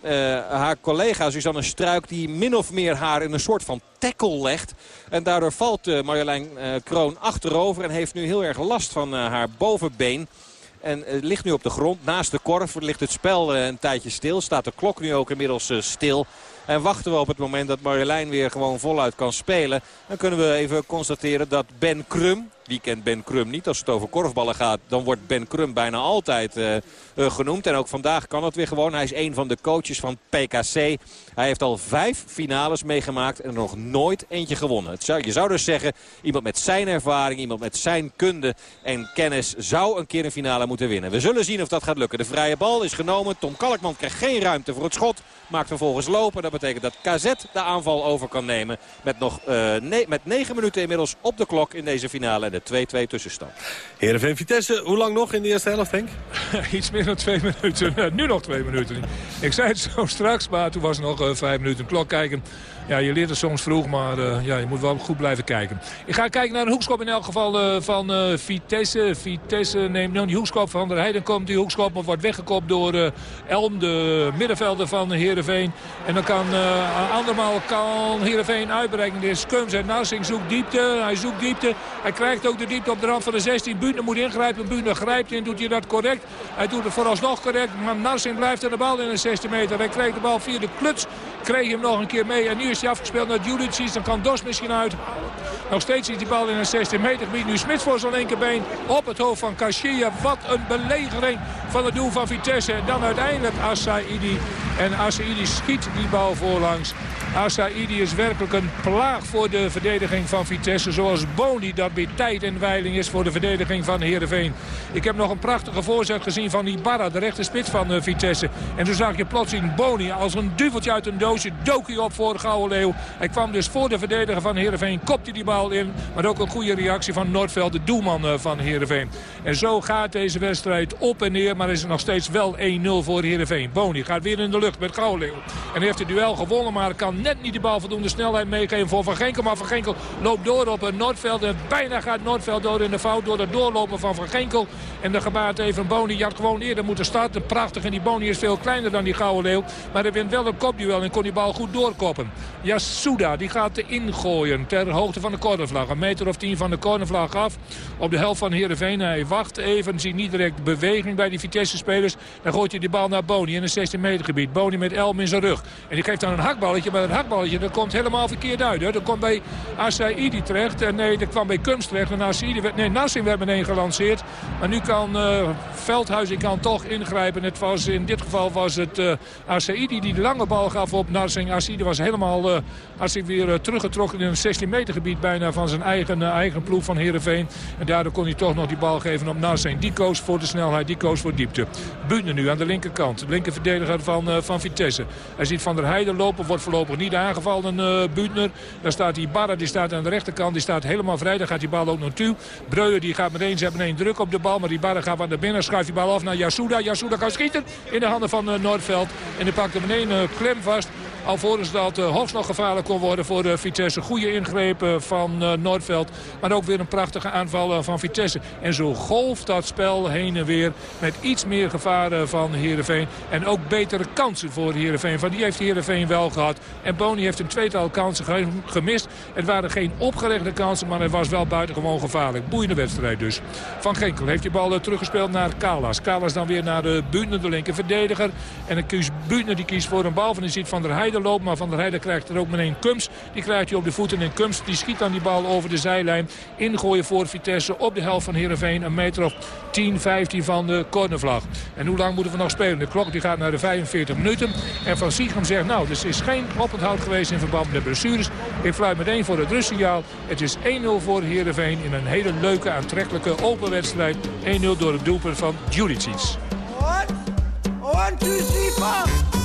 eh, haar collega Suzanne Struik... die min of meer haar in een soort van tackle legt. En daardoor valt eh, Marjolein eh, Kroon achterover... en heeft nu heel erg last van eh, haar bovenbeen. En eh, ligt nu op de grond naast de korf. Ligt het spel eh, een tijdje stil. Staat de klok nu ook inmiddels eh, stil. En wachten we op het moment dat Marjolein weer gewoon voluit kan spelen. Dan kunnen we even constateren dat Ben Krum... Wie kent Ben Krum niet? Als het over korfballen gaat, dan wordt Ben Krum bijna altijd eh, eh, genoemd. En ook vandaag kan het weer gewoon. Hij is een van de coaches van PKC. Hij heeft al vijf finales meegemaakt en nog nooit eentje gewonnen. Het zou, je zou dus zeggen, iemand met zijn ervaring, iemand met zijn kunde en kennis... zou een keer een finale moeten winnen. We zullen zien of dat gaat lukken. De vrije bal is genomen. Tom Kalkman krijgt geen ruimte voor het schot. Maakt vervolgens lopen. Dat betekent dat KZ de aanval over kan nemen. Met, nog, eh, met negen minuten inmiddels op de klok in deze finale. De 2-2 tussenstand. Heerenveen Vitesse, hoe lang nog in de eerste helft, Henk? [LAUGHS] Iets meer dan twee minuten. [LAUGHS] Nu nog twee minuten. Ik zei het zo straks, maar toen was nog eh, vijf minuten klok kijken. Ja, je leert het soms vroeg, maar eh, ja, je moet wel goed blijven kijken. Ik ga kijken naar een hoekschop in elk geval eh, van eh, Vitesse. Vitesse neemt nu die hoekschop van der Heijden. Komt die hoekschop, maar wordt weggekopt door Elm, de middenvelder van Heerenveen. En dan kan uh, andermaal kan Heerenveen uitbreiden. Dit is Kums en Narsing zoekt diepte. Hij zoekt diepte. Hij krijgt ook de diepte op de rand van de 16. Buurtner moet ingrijpen. Buurtner grijpt in. Doet hij dat correct? Hij doet het vooralsnog correct. Maar Narsing blijft aan de bal in de 16 meter. Hij krijgt de bal via de kluts. Kreeg hem nog een keer mee. En nu is hij afgespeeld naar Judicic. Dan kan Dos misschien uit. Nog steeds is die bal in een 16 meter gebied. Nu Smits voor zijn linkerbeen op het hoofd van Kashia. Wat een belegering van het doel van Vitesse. En dan uiteindelijk Assaidi. En Assaidi schiet die bal voorlangs. Assaidi is werkelijk een plaag voor de verdediging van Vitesse. Zoals Boni dat bij tijd en wijling is voor de verdediging van Heerenveen. Ik heb nog een prachtige voorzet gezien van Ibarra, de rechterspits van uh, Vitesse. En toen zag je plotseling Boni als een duveltje uit een doosje. Dook op voor de Leeuw. Hij kwam dus voor de verdediger van Heerenveen. Kopte die bal in. Maar ook een goede reactie van Noordveld, de doelman uh, van Heerenveen. En zo gaat deze wedstrijd op en neer. Maar is er nog steeds wel 1-0 voor Heerenveen. Boni gaat weer in de lucht met Gouden Leeuw. En heeft het duel gewonnen, maar kan net niet de bal voldoende snelheid meegeven voor Van Genkel. Maar Van Genkel loopt door op Noordveld. En bijna gaat Noordveld door in de fout door het doorlopen van Van Genkel. En de gebaat even Boni. Je had gewoon eerder moeten starten. Prachtig. En die Boni is veel kleiner dan die Gouden Leeuw. Maar hij wint wel een kopduel en kon die bal goed doorkoppen. Yasuda die gaat ingooien ter hoogte van de cornervlag. Een meter of tien van de cornervlag af. Op de helft van Heerenveen. Hij wacht even. Ziet niet direct beweging bij die Vitesse-spelers. Dan gooit hij die bal naar Boni in een 16 meter gebied. Boni met Elm in zijn rug. En die geeft dan een hakballetje. Maar een hakballetje dat komt helemaal verkeerd uit. Hè. Dat komt bij Asaidi terecht. En nee, dat kwam bij Kums terecht. En Asaidi werd, nee, Nassing werd meteen gelanceerd. Maar nu kan uh, kan toch ingrijpen. Het was, in dit geval was het uh, die de lange bal gaf op Narsing. Asaidi was helemaal uh, weer uh, teruggetrokken in een 16 meter gebied bijna van zijn eigen, uh, eigen ploeg van Heerenveen. En daardoor kon hij toch nog die bal geven op Narsing. Die koos voor de snelheid, die koos voor diepte. Buutner nu aan de linkerkant. De linkerverdediger van, van Vitesse. Hij ziet Van der Heijden lopen, wordt voorlopig niet aangevallen uh, Buutner. Daar staat die Barra, die staat aan de rechterkant. Die staat helemaal vrij, daar gaat die bal ook naartoe. Breuer die gaat meteen, ze hebben druk op de bal. Maar die Barra gaat naar binnen, schuift die bal af naar Yasuda. Yasuda kan schieten in de handen van Noordveld. En die pakt hem meteen uh, klem vast. Thank you. Alvorens dat uh, hoogst nog gevaarlijk kon worden voor de Vitesse. Goede ingrepen van uh, Noordveld. Maar ook weer een prachtige aanval van Vitesse. En zo golft dat spel heen en weer. Met iets meer gevaren van Heerenveen. En ook betere kansen voor Heerenveen. Van die heeft Heerenveen wel gehad. En Boni heeft een tweetal kansen gemist. Het waren geen opgelegde kansen. Maar het was wel buitengewoon gevaarlijk. Boeiende wedstrijd dus. Van Genkel heeft die bal teruggespeeld naar Kalas. Kalas dan weer naar de Buutner, de linker verdediger. En dan kiest die kiest voor een bal van de ziet van der Heijden Heijden loopt. Maar Van der Heijden krijgt er ook meteen Kums. Die krijgt hij op de voeten. En Kums die schiet dan die bal over de zijlijn. Ingooien voor Vitesse op de helft van Heerenveen. Een meter of 10, 15 van de cornervlag. En hoe lang moeten we nog spelen? De klok die gaat naar de 45 minuten. En Van Siegem zegt, nou, dus is geen oponthoud geweest in verband met blessures. Ik fluit meteen voor het rustsignaal. Het is 1-0 voor Heerenveen in een hele leuke, aantrekkelijke open wedstrijd. 1-0 door het doelpunt van Juricic. One, two, three,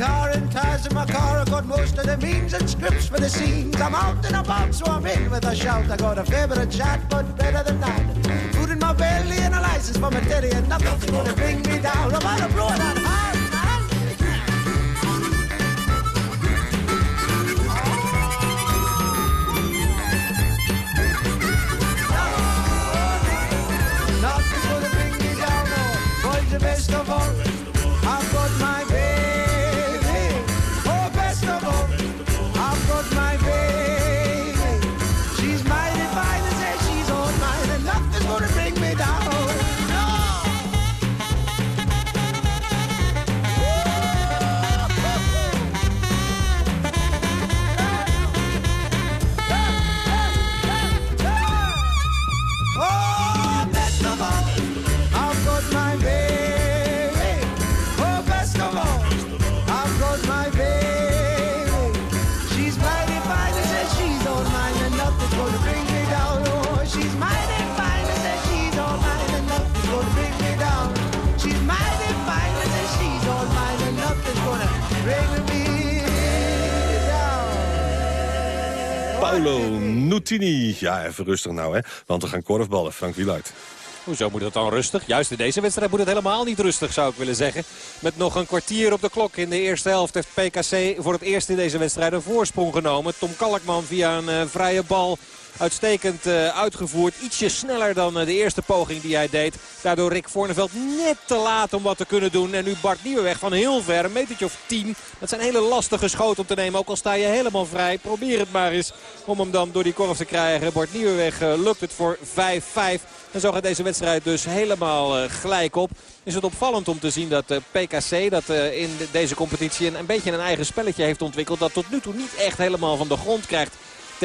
A and in my car. I got most of the means and scripts for the scenes. I'm out and about, so I'm in with a shout. I got a favorite chat, but better than that. Food in my belly and a license for my teddy, and nothing's gonna bring me down. I'm gonna blow it out Paolo Nutini. Ja, even rustig nou, hè. Want we gaan korfballen. Frank Wieluid. Hoezo moet het dan rustig? Juist in deze wedstrijd moet het helemaal niet rustig, zou ik willen zeggen. Met nog een kwartier op de klok in de eerste helft heeft PKC voor het eerst in deze wedstrijd een voorsprong genomen. Tom Kalkman via een eh, vrije bal uitstekend eh, uitgevoerd. Ietsje sneller dan eh, de eerste poging die hij deed. Daardoor Rick Voorneveld net te laat om wat te kunnen doen. En nu Bart Nieuwenweg van heel ver, een metertje of tien. Dat zijn hele lastige schoten om te nemen. Ook al sta je helemaal vrij. Probeer het maar eens om hem dan door die korf te krijgen. Bart Nieuwenweg eh, lukt het voor 5-5. En zo gaat deze wedstrijd dus helemaal gelijk op. Is het opvallend om te zien dat PKC dat in de- deze competitie een beetje een eigen spelletje heeft ontwikkeld. Dat tot nu toe niet echt helemaal van de grond krijgt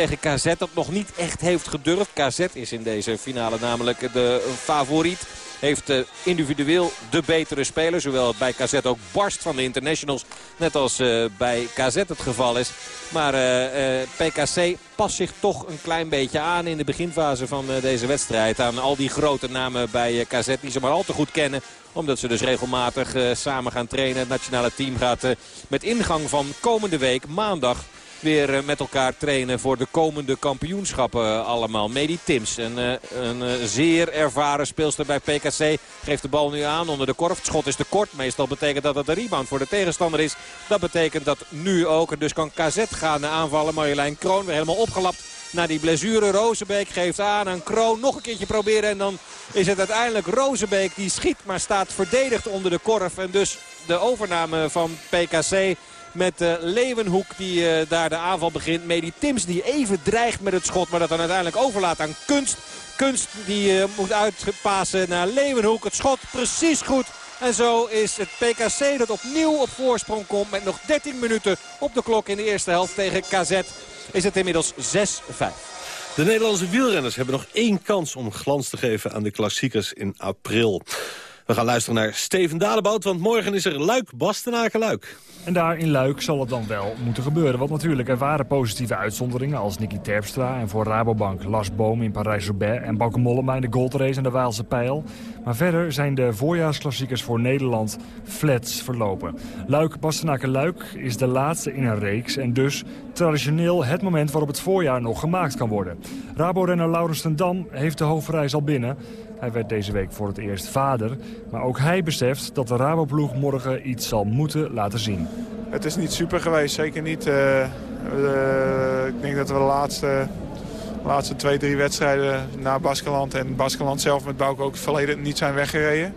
tegen KZ. Dat nog niet echt heeft gedurfd. KZ is in deze finale namelijk de favoriet. Heeft eh, individueel de betere speler. Zowel bij KZ ook barst van de internationals. Net als eh, bij KZ het geval is. Maar eh, PKC past zich toch een klein beetje aan in de beginfase van deze wedstrijd. Aan al die grote namen bij KZ die ze maar al te goed kennen. Omdat ze dus regelmatig samen gaan trainen. Het nationale team gaat met ingang van komende week maandag weer eh, met elkaar trainen voor de komende kampioenschappen allemaal. Medi Tims, een, eh, een eh, zeer ervaren speelster bij PKC, geeft de bal nu aan onder de korf. Het schot is te kort. Meestal betekent dat het een rebound voor de tegenstander is. Dat betekent dat nu ook. En dus kan KZ gaan aanvallen. Marjolein Kroon weer helemaal opgelapt naar die blessure. Rozenbeek geeft aan aan Kroon. Nog een keertje proberen en dan is het uiteindelijk Rozenbeek die schiet. Maar staat verdedigd onder de korf. En dus de overname van PKC met uh, Leeuwenhoek die uh, daar de aanval begint. Medi Tims die even dreigt met het schot. Maar dat dan uiteindelijk overlaat aan Kunst. Kunst die uh, moet uitpassen naar Leeuwenhoek. Het schot precies goed. En zo is het PKC dat opnieuw op voorsprong komt. Met nog 13 minuten op de klok in de eerste helft tegen KZ. Is het inmiddels 6-5. De Nederlandse wielrenners hebben nog één kans om glans te geven aan de klassiekers in april. We gaan luisteren naar Steven Dalebout, want morgen is er Luik, Bastenaken, Luik. En daar in Luik zal het dan wel moeten gebeuren. Want natuurlijk, er waren positieve uitzonderingen als Nicky Terpstra... en voor Rabobank Lars Boom in Parijs-Roubaix... en Bauke Mollema in de goldrace en de Waalse Pijl. Maar verder zijn de voorjaarsklassiekers voor Nederland flats verlopen. Luik, Bastenaken, Luik is de laatste in een reeks... en dus traditioneel het moment waarop het voorjaar nog gemaakt kan worden. Rabo-renner Laurens ten Dam heeft de hoofdreis al binnen... Hij werd deze week voor het eerst vader. Maar ook hij beseft dat de Raboploeg morgen iets zal moeten laten zien. Het is niet super geweest, zeker niet. Uh, uh, ik denk dat we de laatste, laatste twee, drie wedstrijden naar Baskeland... en Baskeland zelf met Bouke ook verleden niet zijn weggereden.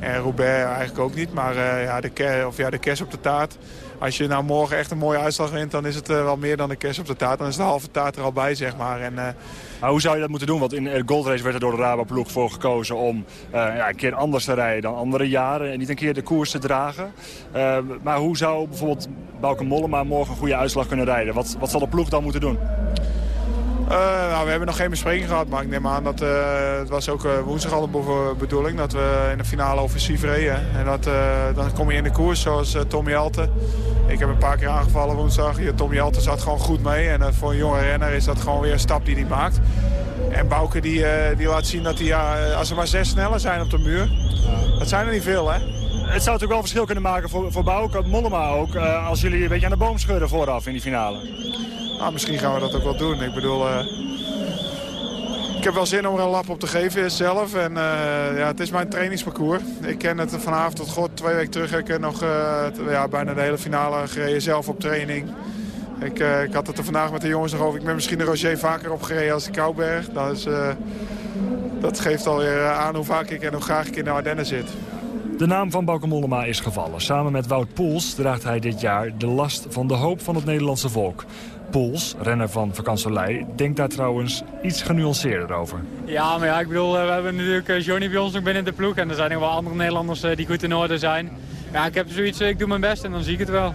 En Roubaix eigenlijk ook niet, maar uh, ja, de, ker, of ja, de kers op de taart. als je nou morgen echt een mooie uitslag wint... dan is het eh, wel meer dan de kerst op de taart. Dan is de halve taart er al bij, zeg maar. En, eh, hoe zou je dat moeten doen? Want in de goldrace werd er door de Rabo-ploeg voor gekozen om eh, ja, een keer anders te rijden dan andere jaren. En niet een keer de koers te dragen. Eh, maar hoe zou bijvoorbeeld Bauke Mollema morgen een goede uitslag kunnen rijden? Wat, wat zal de ploeg dan moeten doen? Eh, nou, we hebben nog geen bespreking gehad, maar ik neem aan dat eh, het was ook eh, woensdag al de be- bedoeling dat we in de finale offensief reden. En dat, dan kom je in de koers zoals Tommy Jelte. Ik heb een paar keer aangevallen woensdag. Hier, Tommy Jelte zat gewoon goed mee. En voor een jonge renner is dat gewoon weer een stap die hij maakt. En Bouke die, die laat zien dat hij, ja, als er maar zes sneller zijn op de muur, dat zijn er niet veel hè. Het zou natuurlijk wel verschil kunnen maken voor, voor Bauke, Mollema ook... als jullie een beetje aan de boom schudden vooraf in die finale. Nou, misschien gaan we dat ook wel doen. Ik bedoel, eh, ik heb wel zin om er een lap op te geven zelf. En eh, ja, het is mijn trainingsparcours. Ik ken het vanavond tot god. Twee weken terug ik nog eh, ja, bijna de hele finale gereden zelf op training. Ik, ik had het er vandaag met de jongens over. Ik ben misschien de Roger vaker opgereden als de Kouberg. Dat, is, dat geeft alweer aan hoe vaak ik en hoe graag ik in de Ardennen zit. De naam van Bauke Mollema is gevallen. Samen met Wout Poels draagt hij dit jaar de last van de hoop van het Nederlandse volk. Poels, renner van Vakansolei, denkt daar trouwens iets genuanceerder over. Ja, maar ja, ik bedoel, eh, we hebben natuurlijk eh, Johnny bij ons nog binnen de ploeg. En er zijn nog wel andere Nederlanders eh, die goed in orde zijn. Ja, ik heb zoiets, ik doe mijn best en dan zie ik het wel.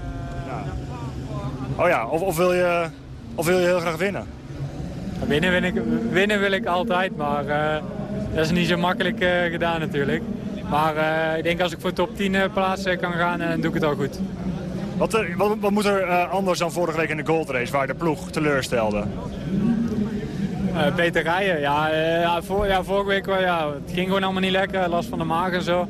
Oh ja, of, of, wil, je, of wil je heel graag winnen? Winnen, win ik, winnen wil ik altijd, maar dat is niet zo makkelijk gedaan natuurlijk. Maar ik denk als ik voor top 10 eh, plaats eh, kan gaan, dan doe ik het al goed. Wat, er- wat, wat moet er eh, anders dan vorige week in de goldrace waar de ploeg teleurstelde? Eh, beter rijden, ja, eh, ja. Vorige week ja, het ging gewoon allemaal niet lekker, last van de maag en zo.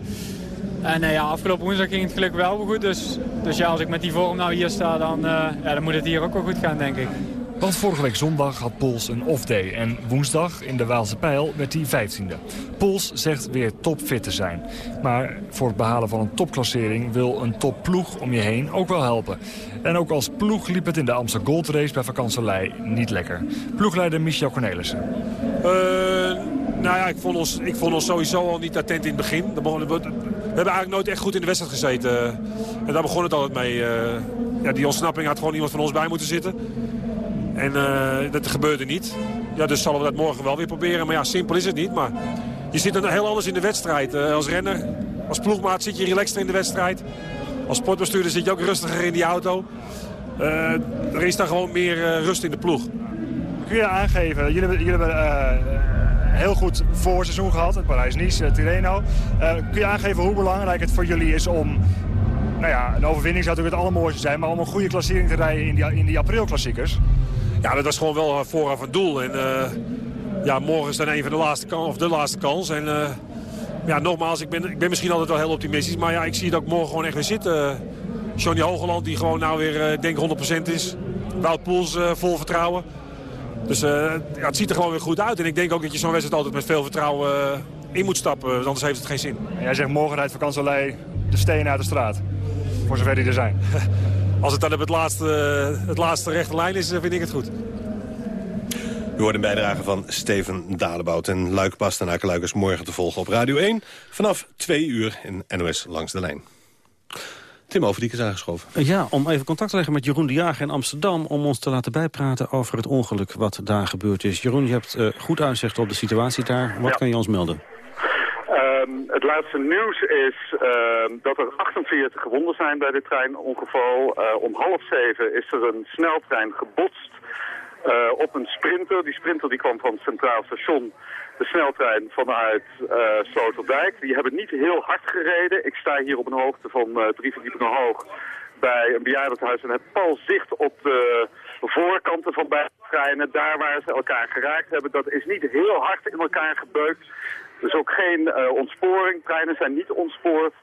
En eh, ja, afgelopen woensdag ging het gelukkig wel goed. Dus, dus ja, als ik met die vorm nou hier sta, dan, eh, ja, dan moet het hier ook wel goed gaan, denk ik. Want vorige week zondag had Poels een off-day en woensdag in de Waalse Pijl werd hij 15e. Poels zegt weer topfit te zijn. Maar voor het behalen van een topklassering wil een topploeg om je heen ook wel helpen. En ook als ploeg liep het in de Amstel Gold Race bij Vakanselij niet lekker. Ploegleider Michel Cornelissen. Eh, nou ja, ik vond, ons, ik vond ons sowieso al niet attent in het begin. We hebben eigenlijk nooit echt goed in de wedstrijd gezeten. En daar begon het altijd mee. Eh, ja, die ontsnapping had gewoon iemand van ons bij moeten zitten. En eh, dat gebeurde niet. Ja, dus zullen we dat morgen wel weer proberen. Maar ja, simpel is het niet. Maar je zit dan heel anders in de wedstrijd. Eh, als renner, als ploegmaat zit je relaxter in de wedstrijd. Als sportbestuurder zit je ook rustiger in die auto. Eh, er is dan gewoon meer rust in de ploeg. Kun je aangeven, jullie, hebben- jullie hebben heel goed voorseizoen gehad, het Parijs-Nice, Tirreno. Eh, kun je aangeven hoe belangrijk het voor jullie is om... Nou ja, een overwinning zou natuurlijk het allermooiste zijn... maar om een goede klassering te rijden in die, in die aprilklassiekers? Ja, dat was gewoon wel eh, vooraf het doel. En eh, ja, morgen is dan een van de laatste kans, of de laatste kans. En eh, ja, nogmaals, ik ben, ik ben misschien altijd wel heel optimistisch. Maar ja, ik zie het ook morgen gewoon echt weer zitten. Johnny Hogeland, die gewoon nou weer, eh, ik denk 100% is. Wout Poels, eh, vol vertrouwen. Dus eh, ja, het ziet er gewoon weer goed uit. En ik denk ook dat je zo'n wedstrijd altijd met veel vertrouwen eh, in moet stappen. Want anders heeft het geen zin. En jij zegt morgen rijdt Vakansolei de stenen uit de straat. Voor zover die er zijn. [LAUGHS] Als het dan op het laatste, het laatste rechte lijn is, eh, vind ik het goed. U hoort een bijdrage van Steven Dadebout. En Luik Bastenaken Luik is morgen te volgen op Radio 1... vanaf 2 uur in NOS Langs de Lijn. Tim Overdiek is aangeschoven. Ja, om even contact te leggen met Jeroen de Jager in Amsterdam... om ons te laten bijpraten over het ongeluk wat daar gebeurd is. Jeroen, je hebt eh, goed uitzicht op de situatie daar. Wat Ja. kan je ons melden? Ehm, het laatste nieuws is ehm, dat er 48 gewonden zijn bij dit treinongeval. Eh, om half zeven is er een sneltrein gebotst eh, op een sprinter. Die sprinter die kwam van het Centraal Station. De sneltrein vanuit eh Sloterdijk. Die hebben niet heel hard gereden. Ik sta hier op een hoogte van drie verdiepingen hoog bij een bejaardenhuis en heb pal zicht op de voorkanten van beide treinen. Daar waar ze elkaar geraakt hebben. Dat is niet heel hard in elkaar gebeukt. Dus ook geen eh, ontsporing. Treinen zijn niet ontspoord.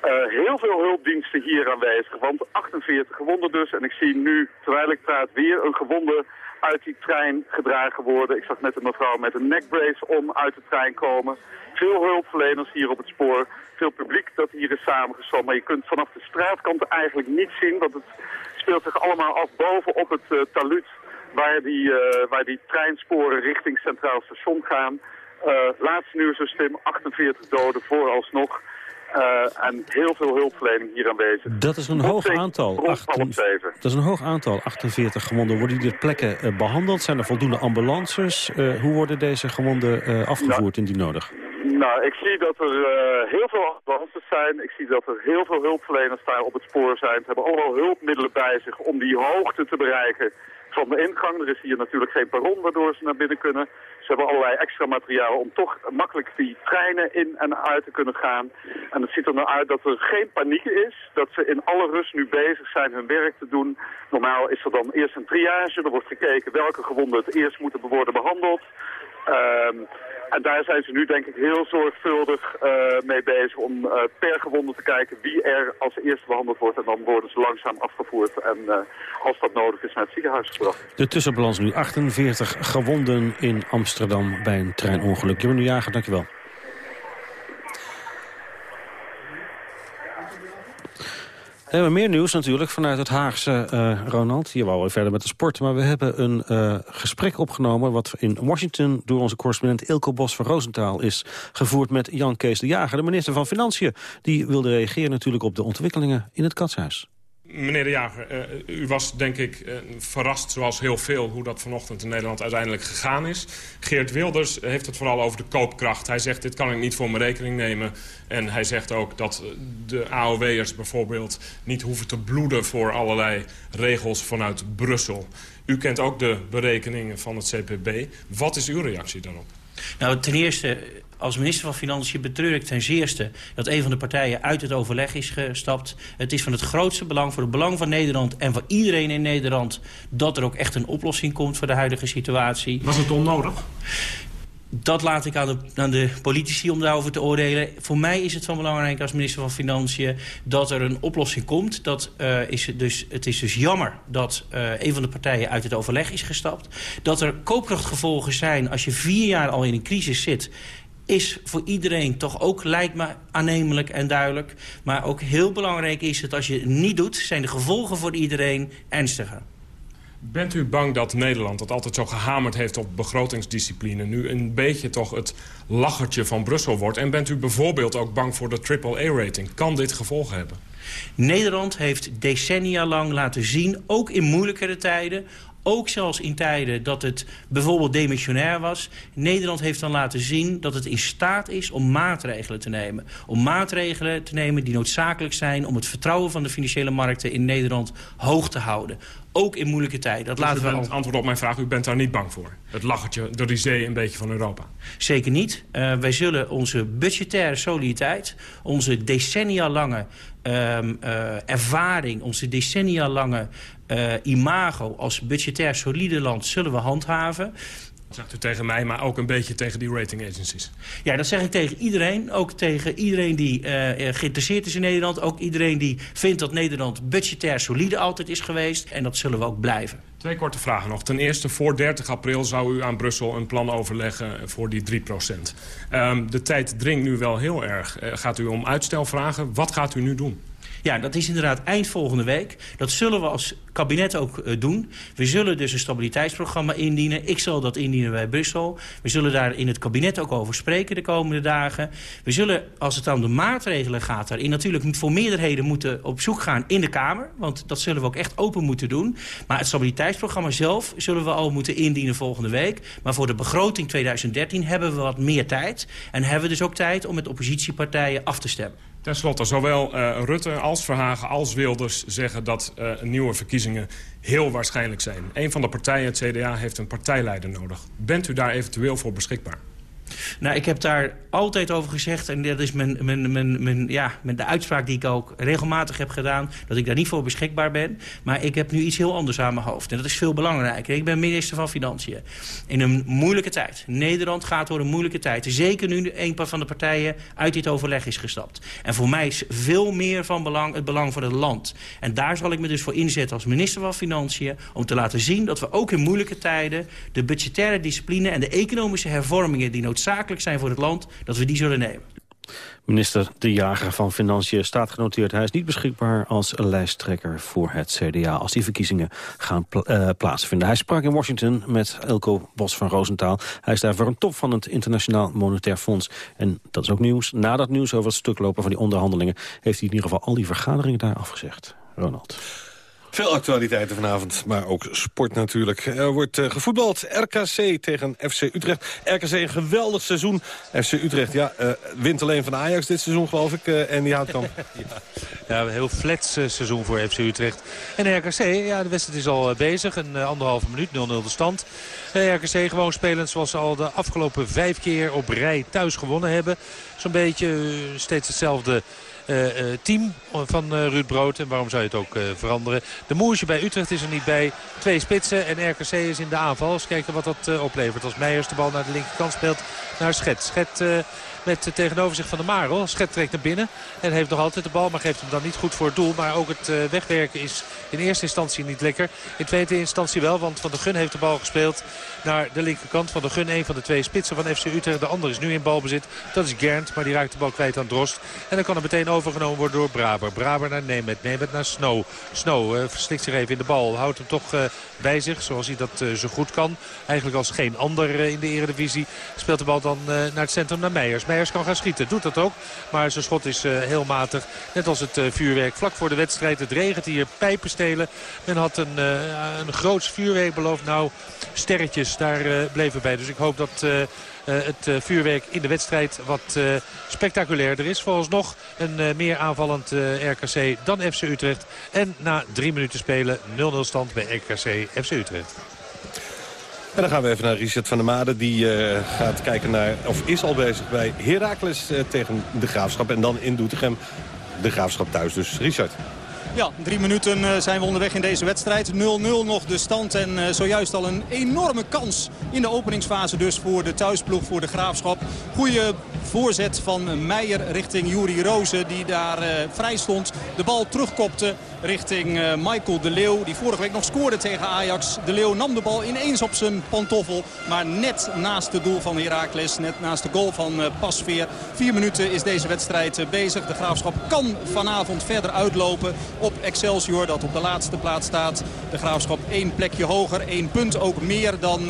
Eh, heel veel hulpdiensten hier aanwezig. Want 48 gewonden dus. En ik zie nu, terwijl ik praat, weer een gewonde uit die trein gedragen worden. Ik zag net een mevrouw met een neckbrace om uit de trein komen. Veel hulpverleners hier op het spoor. Veel publiek dat hier is samengestomen. Maar je kunt vanaf de straatkant eigenlijk niet zien. Want het speelt zich allemaal af boven op het eh, talud. Waar die, waar die treinsporen richting Centraal Station gaan. Eh, laatste nieuws dus Tim, 48 doden vooralsnog. Eh, en heel veel hulpverlening hier aanwezig. Dat is een hoog aantal. Rond Achten- half zeven. Dat is een hoog aantal, 48 gewonden. Worden die ter plekke eh, behandeld? Zijn er voldoende ambulances? Hoe worden deze gewonden afgevoerd indien nodig? Nou, ik zie dat er heel veel ambulances zijn. Ik zie dat er heel veel hulpverleners daar op het spoor zijn. Ze hebben allemaal hulpmiddelen bij zich om die hoogte te bereiken van de ingang. Er is hier natuurlijk geen perron waardoor ze naar binnen kunnen. Ze hebben allerlei extra materiaal om toch makkelijk die treinen in en uit te kunnen gaan. En het ziet er nou uit dat er geen paniek is. Dat ze in alle rust nu bezig zijn hun werk te doen. Normaal is er dan eerst een triage. Er wordt gekeken welke gewonden het eerst moeten worden behandeld. Ehm, en daar zijn ze nu denk ik heel zorgvuldig eh, mee bezig om eh, per gewonde te kijken wie er als eerste behandeld wordt. En dan worden ze langzaam afgevoerd en eh, als dat nodig is naar het ziekenhuis gebracht. De tussenbalans nu 48 gewonden in Amsterdam bij een treinongeluk. Jeroen de Jager, dankjewel. We hebben meer nieuws natuurlijk vanuit het Haagse, eh, Ronald. Hier wou we verder met de sport. Maar we hebben een eh, gesprek opgenomen... wat in Washington door onze correspondent Ilko Bos van Roosentaal is gevoerd met Jan Kees de Jager, de minister van Financiën. Die wilde reageren natuurlijk op de ontwikkelingen in het Katshuis. Meneer De Jager, eh, u was denk ik eh, verrast, zoals heel veel... hoe dat vanochtend in Nederland uiteindelijk gegaan is. Geert Wilders heeft het vooral over de koopkracht. Hij zegt, dit kan ik niet voor mijn rekening nemen. En hij zegt ook dat eh, de AOW'ers bijvoorbeeld... niet hoeven te bloeden voor allerlei regels vanuit Brussel. U kent ook de berekeningen van het CPB. Wat is uw reactie daarop? Nou, ten eerste, als minister van Financiën betreur ik ten zeerste... dat een van de partijen uit het overleg is gestapt. Het is van het grootste belang voor het belang van Nederland... en voor iedereen in Nederland dat er ook echt een oplossing komt voor de huidige situatie. Was het onnodig? Dat laat ik aan de, aan de politici om daarover te oordelen. Voor mij is het van belangrijk als minister van Financiën dat er een oplossing komt. Dat, eh, is het, dus, het is dus jammer dat eh, een van de partijen uit het overleg is gestapt. Dat er koopkrachtgevolgen zijn als je vier jaar al in een crisis zit is voor iedereen toch ook, lijkt me, aannemelijk en duidelijk. Maar ook heel belangrijk is het, als je het niet doet... zijn de gevolgen voor iedereen ernstiger. Bent u bang dat Nederland, dat altijd zo gehamerd heeft op begrotingsdiscipline... nu een beetje toch het lachertje van Brussel wordt? En bent u bijvoorbeeld ook bang voor de AAA-rating? Kan dit gevolgen hebben? Nederland heeft decennia lang laten zien, ook in moeilijkere tijden... ook zelfs in tijden dat het bijvoorbeeld demissionair was... Nederland heeft dan laten zien dat het in staat is om maatregelen te nemen. Om maatregelen te nemen die noodzakelijk zijn... om het vertrouwen van de financiële markten in Nederland hoog te houden. Ook in moeilijke tijden. Dat Dus laten we bent, al... antwoord op mijn vraag, u bent daar niet bang voor? Het lachertje, de risée een beetje van Europa? Zeker niet. Uh, wij zullen onze budgettaire soliditeit, onze decennia lange um, uh, ervaring, onze decennia lange imago als budgetair solide land zullen we handhaven. Dat zegt u tegen mij, maar ook een beetje tegen die rating agencies. Ja, dat zeg ik tegen iedereen. Ook tegen iedereen die uh, geïnteresseerd is in Nederland. Ook iedereen die vindt dat Nederland budgetair solide altijd is geweest. En dat zullen we ook blijven. Twee korte vragen nog. Ten eerste, voor 30 april zou u aan Brussel een plan overleggen voor die 3 procent. Um, de tijd dringt nu wel heel erg. Uh, gaat u om uitstel vragen? Wat gaat u nu doen? Ja, dat is inderdaad eind volgende week. Dat zullen we als kabinet ook uh, doen. We zullen dus een stabiliteitsprogramma indienen. Ik zal dat indienen bij Brussel. We zullen daar in het kabinet ook over spreken de komende dagen. We zullen, als het aan de maatregelen gaat... daarin natuurlijk voor meerderheden moeten op zoek gaan in de Kamer. Want dat zullen we ook echt open moeten doen. Maar het stabiliteitsprogramma zelf zullen we al moeten indienen volgende week. Maar voor de begroting 2013 hebben we wat meer tijd. En hebben we dus ook tijd om met oppositiepartijen af te stemmen. Ten slotte, zowel uh, Rutte als Verhagen als Wilders zeggen dat uh, nieuwe verkiezingen heel waarschijnlijk zijn. Een van de partijen, het CDA, heeft een partijleider nodig. Bent u daar eventueel voor beschikbaar? Nou, ik heb daar altijd over gezegd, en dat is mijn, mijn, mijn, mijn, ja, mijn, de uitspraak die ik ook regelmatig heb gedaan, dat ik daar niet voor beschikbaar ben. Maar ik heb nu iets heel anders aan mijn hoofd. En dat is veel belangrijker. Ik ben minister van Financiën. In een moeilijke tijd. Nederland gaat door een moeilijke tijd. Zeker nu een van de partijen uit dit overleg is gestapt. En voor mij is veel meer van belang het belang van het land. En daar zal ik me dus voor inzetten als minister van Financiën, om te laten zien dat we ook in moeilijke tijden de budgettaire discipline en de economische hervormingen die noodzakelijk zijn voor het land, dat we die zullen nemen. Minister De Jager van Financiën staat genoteerd. Hij is niet beschikbaar als lijsttrekker voor het CDA... als die verkiezingen gaan eh, plaatsvinden. Hij sprak in Washington met Elko Bos van Roosentaal. Hij is daar voor een top van het Internationaal Monetair Fonds. En dat is ook nieuws. Na dat nieuws over het stuklopen van die onderhandelingen... heeft hij in ieder geval al die vergaderingen daar afgezegd. Ronald. Veel actualiteiten vanavond, maar ook sport natuurlijk. Er wordt eh, gevoetbald. RKC tegen FC Utrecht. RKC een geweldig seizoen. FC Utrecht, ja, eh, wint alleen van Ajax dit seizoen, geloof ik. eh, en die houdt dan... [LAUGHS] Ja, een heel flats eh, seizoen voor FC Utrecht. En RKC, ja, de wedstrijd is al bezig. Een anderhalve minuut, 0-0 de stand. RKC gewoon spelend zoals ze al de afgelopen vijf keer op rij thuis gewonnen hebben. Zo'n beetje steeds hetzelfde team van eh, Ruud Brood. En waarom zou je het ook eh, veranderen? De Moersje bij Utrecht is er niet bij. Twee spitsen en RKC is in de aanval. Dus kijken wat dat eh, oplevert. Als Meijers de bal naar de linkerkant speelt naar Schet. Schet eh, met tegenover zich Van de Marel. Schet trekt naar binnen en heeft nog altijd de bal. Maar geeft hem dan niet goed voor het doel. Maar ook het eh, wegwerken is in eerste instantie niet lekker. In tweede instantie wel. Want Van de Gun heeft de bal gespeeld naar de linkerkant. Van de Gun een van de twee spitsen van FC Utrecht. De andere is nu in balbezit. Dat is Gernt. Maar die raakt de bal kwijt aan Drost. En dan kan er meteen overgenomen worden door Braber. Braber naar Nemet. Nemet naar Snow. Snow eh, verslikt zich even in de bal. Houdt hem toch eh, bij zich. Zoals hij dat zo goed kan. Eigenlijk als geen ander in de eredivisie. Speelt de bal dan naar het centrum naar Meijers. Kan gaan schieten. Doet dat ook. Maar zijn schot is eh, heel matig. Net als het eh, vuurwerk vlak voor de wedstrijd. Het regent hier pijpen stelen. Men had een, eh, een groots vuurwerk beloofd. Nou, sterretjes, daar bleven bij. Dus ik hoop dat... het vuurwerk in de wedstrijd wat spectaculairder is. Vooralsnog een eh, meer aanvallend RKC dan FC Utrecht. En na drie minuten spelen 0-0 stand bij RKC FC Utrecht. En dan gaan we even naar Richard van der Made. Die eh, gaat kijken naar, of is al bezig bij Heracles eh, tegen de Graafschap. En dan in Doetinchem de Graafschap thuis. Dus Richard. Ja, drie minuten eh, zijn we onderweg in deze wedstrijd. 0-0 nog de stand en eh, zojuist al een enorme kans in de openingsfase dus voor de thuisploeg, voor de Graafschap. Goeie voorzet van Meijer richting Juri Rozen die daar eh, vrij stond. De bal terugkopte richting Michael de Leeuw die vorige week nog scoorde tegen Ajax. De Leeuw nam de bal ineens op zijn pantoffel, maar net naast het doel van Heracles, net naast de goal van Pasveer. Vier minuten is deze wedstrijd bezig. De Graafschap kan vanavond verder uitlopen op Excelsior dat op de laatste plaats staat. De Graafschap één plekje hoger, één punt ook meer dan...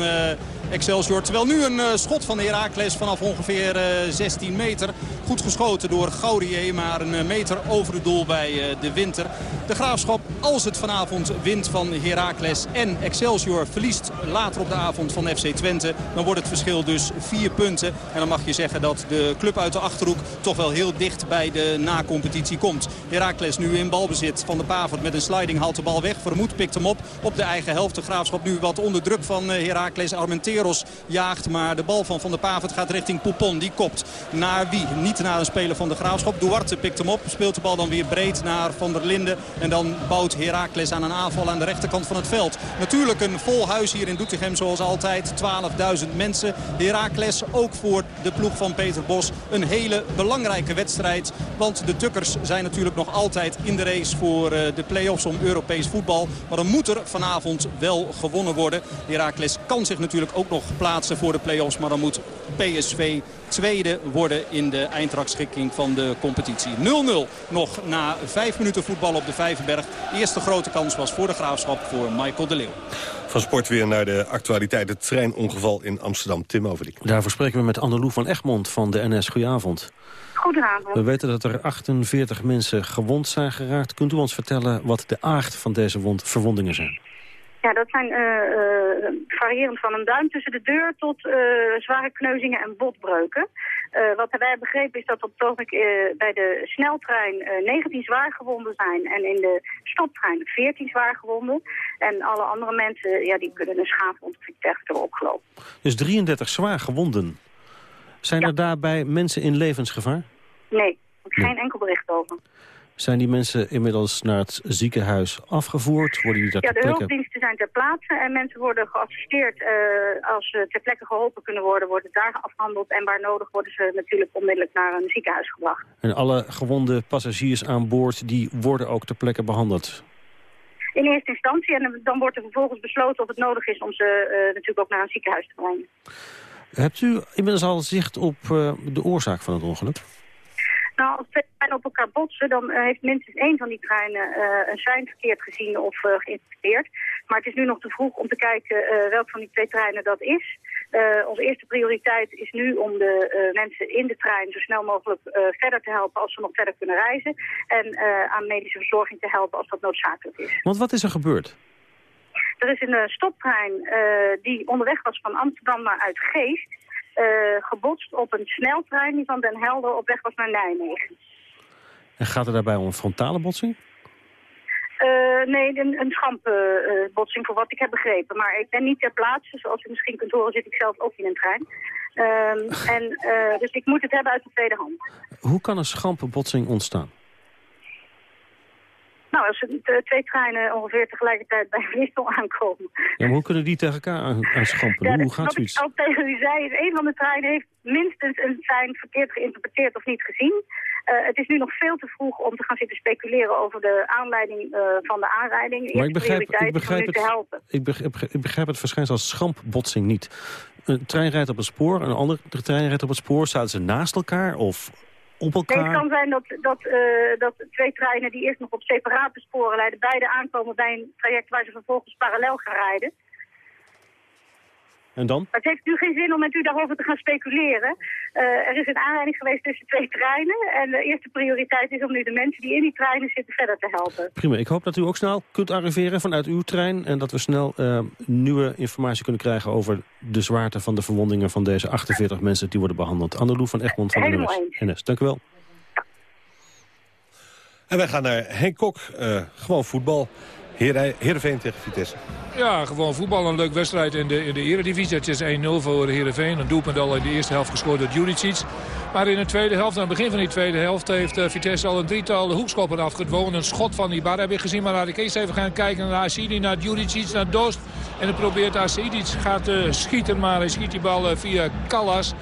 eh, Excelsior. Terwijl nu een eh, schot van Heracles vanaf ongeveer eh, 16 meter. Goed geschoten door Gaudier, maar een eh, meter over het doel bij eh, de Winter. De Graafschap, als het vanavond wint van Heracles en Excelsior verliest later op de avond van FC Twente... dan wordt het verschil dus vier punten. En dan mag je zeggen dat de club uit de Achterhoek toch wel heel dicht bij de na-competitie komt. Heracles nu in balbezit van de Pavert met een sliding haalt de bal weg. Vermoed pikt hem op op de eigen helft. De Graafschap nu wat onder druk van eh, Heracles. Armenteros jaagt, maar de bal van Van der Pavert gaat richting Poupon. Die kopt naar wie? Niet naar een speler van de Graafschap. Duarte pikt hem op, speelt de bal dan weer breed naar Van der Linden. En dan bouwt Heracles aan een aanval aan de rechterkant van het veld. Natuurlijk een vol huis hier in Doetinchem zoals altijd. 12.000 mensen. Heracles ook voor de ploeg van Peter Bos. Een hele belangrijke wedstrijd. Want de Tukkers zijn natuurlijk nog altijd in de race voor eh, de play-offs om Europees voetbal. Maar dan moet er vanavond wel gewonnen worden. Heracles kan zich natuurlijk ook nog plaatsen voor de play-offs. Maar dan moet PSV tweede worden in de eindrakschikking van de competitie. 0-0 nog na vijf minuten voetbal op de Vijverberg. De eerste grote kans was voor de Graafschap voor Michael de Leeuw. Van sport weer naar de actualiteit. Het treinongeval in Amsterdam. Tim Overdiek. Daarvoor spreken we met Annelou van Egmond van de NS. Goedenavond. Goedenavond. We weten dat er 48 mensen gewond zijn geraakt. Kunt u ons vertellen wat de aard van deze wond verwondingen zijn? Ja, dat zijn eh, eh, variërend van een duim tussen de deur tot eh, zware kneuzingen en botbreuken. Wat wij hebben begrepen is dat op het bij de sneltrein eh, 19 zwaargewonden zijn en in de stoptrein 14 zwaargewonden. En alle andere mensen ja, die kunnen een schaafwond of iets opgelopen. Dus 33 zwaar gewonden. Zijn er daarbij mensen in levensgevaar? Nee, geen enkel bericht over. Zijn die mensen inmiddels naar het ziekenhuis afgevoerd? Worden die daar Ja, de hulpdiensten zijn ter plaatse en mensen worden geassisteerd. eh, als ze ter plekke geholpen kunnen worden, wordt het daar afgehandeld. En waar nodig worden ze natuurlijk onmiddellijk naar een ziekenhuis gebracht. En alle gewonde passagiers aan boord die worden ook ter plekke behandeld? In eerste instantie en dan wordt er vervolgens besloten of het nodig is om ze eh, natuurlijk ook naar een ziekenhuis te brengen. Hebt u inmiddels al zicht op eh, de oorzaak van het ongeluk? Nou, als twee treinen op elkaar botsen, dan eh, heeft minstens één van die treinen eh, een sein verkeerd gezien of eh, geïnterpreteerd. Maar het is nu nog te vroeg om te kijken welk van die twee treinen dat is. Onze eerste prioriteit is nu om de mensen in de trein zo snel mogelijk verder te helpen als ze nog verder kunnen reizen. En aan medische verzorging te helpen als dat noodzakelijk is. Want wat is er gebeurd? Er is een stoptrein die onderweg was van Amsterdam naar uit Geest. Eh, gebotst op een sneltrein die van Den Helder op weg was naar Nijmegen. En gaat het daarbij om een frontale botsing? Eh, nee, een, een schampbotsing voor wat ik heb begrepen. Maar ik ben niet ter plaatse. Zoals u misschien kunt horen zit ik zelf ook in een trein. Ehm, en, eh, dus ik moet het hebben uit de tweede hand. Hoe kan een schampenbotsing ontstaan? Nou, als er eh, twee treinen ongeveer tegelijkertijd bij Bristol aankomen. Ja, maar hoe kunnen die tegen elkaar aan, aan schampen? Ja, hoe gaat wat zoiets? ik al tegen u zei, is een van de treinen heeft minstens een sein verkeerd geïnterpreteerd of niet gezien. Eh, het is nu nog veel te vroeg om te gaan zitten speculeren over de aanleiding eh, van de aanrijding. Maar ik begrijp, ik, begrijp het, te helpen. ik, begrijp, ik begrijp het verschijnsel als schampbotsing niet. Een trein rijdt op het spoor, een andere trein rijdt op het spoor. Zaten ze naast elkaar of op Nee, het kan zijn dat, dat, eh, dat twee treinen die eerst nog op separate sporen rijden, beide aankomen bij een traject waar ze vervolgens parallel gaan rijden. En dan? Maar het heeft nu geen zin om met u daarover te gaan speculeren. Eh, er is een aanrijding geweest tussen twee treinen. En de eerste prioriteit is om nu de mensen die in die treinen zitten verder te helpen. Prima, ik hoop dat u ook snel kunt arriveren vanuit uw trein... en dat we snel eh, nieuwe informatie kunnen krijgen over de zwaarte van de verwondingen... van deze 48 mensen die worden behandeld. Anneloe van Egmond van de. NS. Dank u wel. En wij gaan naar Henk Kok. eh, gewoon voetbal. Heer- Heerenveen tegen Vitesse. Ja, gewoon voetbal. Een leuk wedstrijd in de, in de eredivisie. Het is 1-0 voor Heerenveen. Een doelpunt al in de eerste helft gescoord door Juricic. Maar in de tweede helft, aan het begin van die tweede helft... heeft eh, Vitesse al een drietal hoekschoppen afgedwongen. Een schot van Ibarra heb ik gezien. Maar laat ik eerst even gaan kijken naar Asidi, naar Juricic, naar Dost. En dan probeert Asidi, gaat eh, schieten, maar hij schiet die bal eh, via Callas.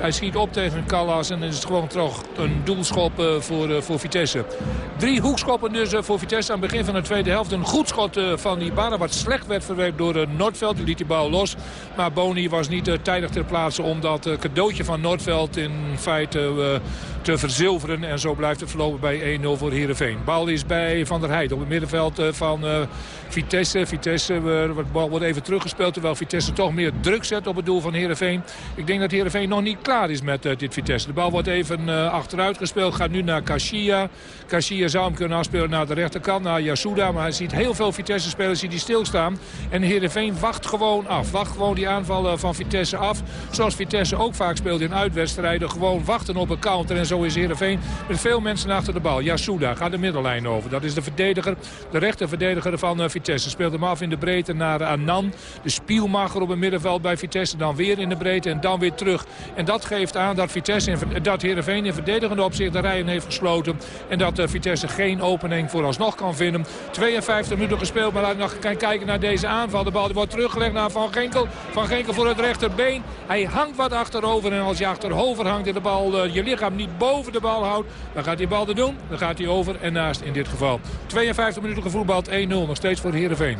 Hij schiet op tegen Callas en is het gewoon toch een doelschop eh, voor, eh, voor Vitesse. Drie hoekschoppen dus eh, voor Vitesse aan het begin van de tweede helft. Een goed schot van Ibarra wat slecht werd verwerkt door Noordveld. Die liet die bal los. Maar Boni was niet tijdig ter plaatse om dat eh, cadeautje van Noordveld in feite te verzilveren. En zo blijft het verlopen bij 1-0 voor Heerenveen. Bal is bij Van der Heijden op het middenveld eh, van eh, Vitesse. Vitesse, de bal wordt even teruggespeeld terwijl Vitesse toch meer druk zet op het doel van Heerenveen. Ik denk dat Heerenveen nog niet klaar is met eh, dit Vitesse. De bal wordt even achteruit gespeeld, gaat nu naar Kashia. Kashia zou hem kunnen afspelen naar de rechterkant, naar Yasuda. Maar hij ziet heel veel Vitesse-spelers die stilstaan. En Heerenveen wacht gewoon af. Wacht gewoon die aanvallen van Vitesse af. Zoals Vitesse ook vaak speelt in uitwedstrijden. Gewoon wachten op een counter. En zo is Heerenveen met veel mensen achter de bal. Yasuda gaat de middellijn over. Dat is de verdediger, de rechterverdediger van eh, Vitesse. Speelt hem af in de breedte naar Anan. De spielmacher op het middenveld bij Vitesse. Dan weer in de breedte en dan weer terug. En dat geeft aan dat, Vitesse in, dat Heerenveen in verdedigende opzicht de rijen heeft gesloten. En dat eh, Vitesse geen opening vooralsnog kan vinden. 52 minuten gespeeld, maar laat ik nog kijken naar deze aanval. De bal wordt teruggelegd naar Van Genkel. Van Genkel voor het rechterbeen. Hij hangt wat achterover en als je achterover hangt en de bal, eh, je lichaam niet boven de bal houdt, dan gaat die bal er doen. Dan gaat hij over en naast in dit geval. 52 minuten gevoetbald, 1-0 nog steeds voor Heerenveen.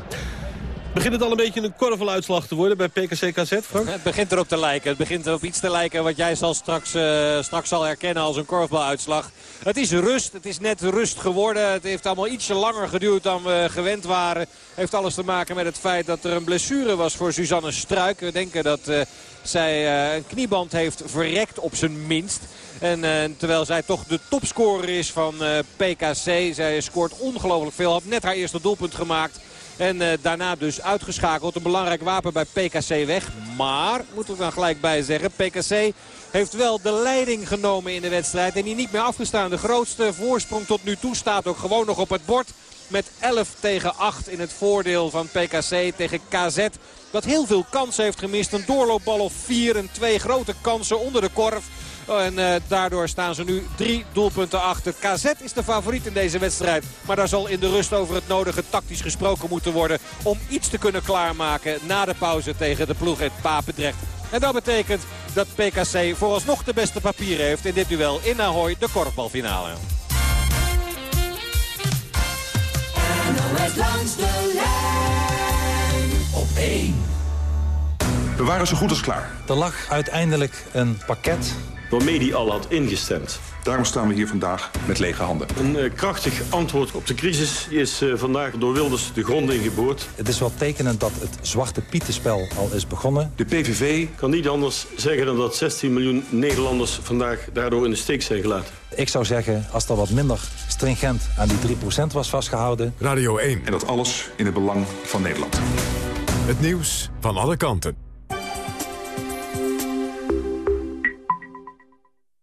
Begint het al een beetje een korveluitslag te worden bij PKC KZ, Frank? Het begint erop te lijken. Het begint op iets te lijken wat jij zal straks, eh, straks zal herkennen als een korfbaluitslag. Het is rust. Het is net rust geworden. Het heeft allemaal ietsje langer geduurd dan we gewend waren. Heeft alles te maken met het feit dat er een blessure was voor Suzanne Struik. We denken dat eh, zij eh, een knieband heeft verrekt op zijn minst. En eh, terwijl zij toch de topscorer is van eh, PKC. Zij scoort ongelooflijk veel. Had net haar eerste doelpunt gemaakt. En eh, daarna dus uitgeschakeld. Een belangrijk wapen bij PKC weg. Maar, moet ik dan gelijk bij zeggen, PKC heeft wel de leiding genomen in de wedstrijd. En die niet meer afgestaan. De grootste voorsprong tot nu toe staat ook gewoon nog op het bord. Met 11 tegen 8 in het voordeel van PKC tegen KZ. Dat heel veel kansen heeft gemist. Een doorloopbal of vier en twee grote kansen onder de korf. En eh, daardoor staan ze nu drie doelpunten achter. KZ is de favoriet in deze wedstrijd. Maar daar zal in de rust over het nodige tactisch gesproken moeten worden... om iets te kunnen klaarmaken na de pauze tegen de ploeg uit Papendrecht. En dat betekent dat PKC vooralsnog de beste papieren heeft in dit duel in Ahoy, de korfbalfinale. NOS langs de lijn op 1. We waren zo goed als klaar. Er lag uiteindelijk een pakket waarmee hij al had ingestemd. Daarom staan we hier vandaag met lege handen. Een eh, krachtig antwoord op de crisis is eh, vandaag door Wilders de grond ingeboord. Het is wel tekenend dat het Zwarte Pietenspel al is begonnen. De PVV kan niet anders zeggen dan dat 16 miljoen Nederlanders vandaag daardoor in de steek zijn gelaten. Ik zou zeggen, als er wat minder stringent aan die 3% was vastgehouden... Radio 1. En dat alles in het belang van Nederland. Het nieuws van alle kanten.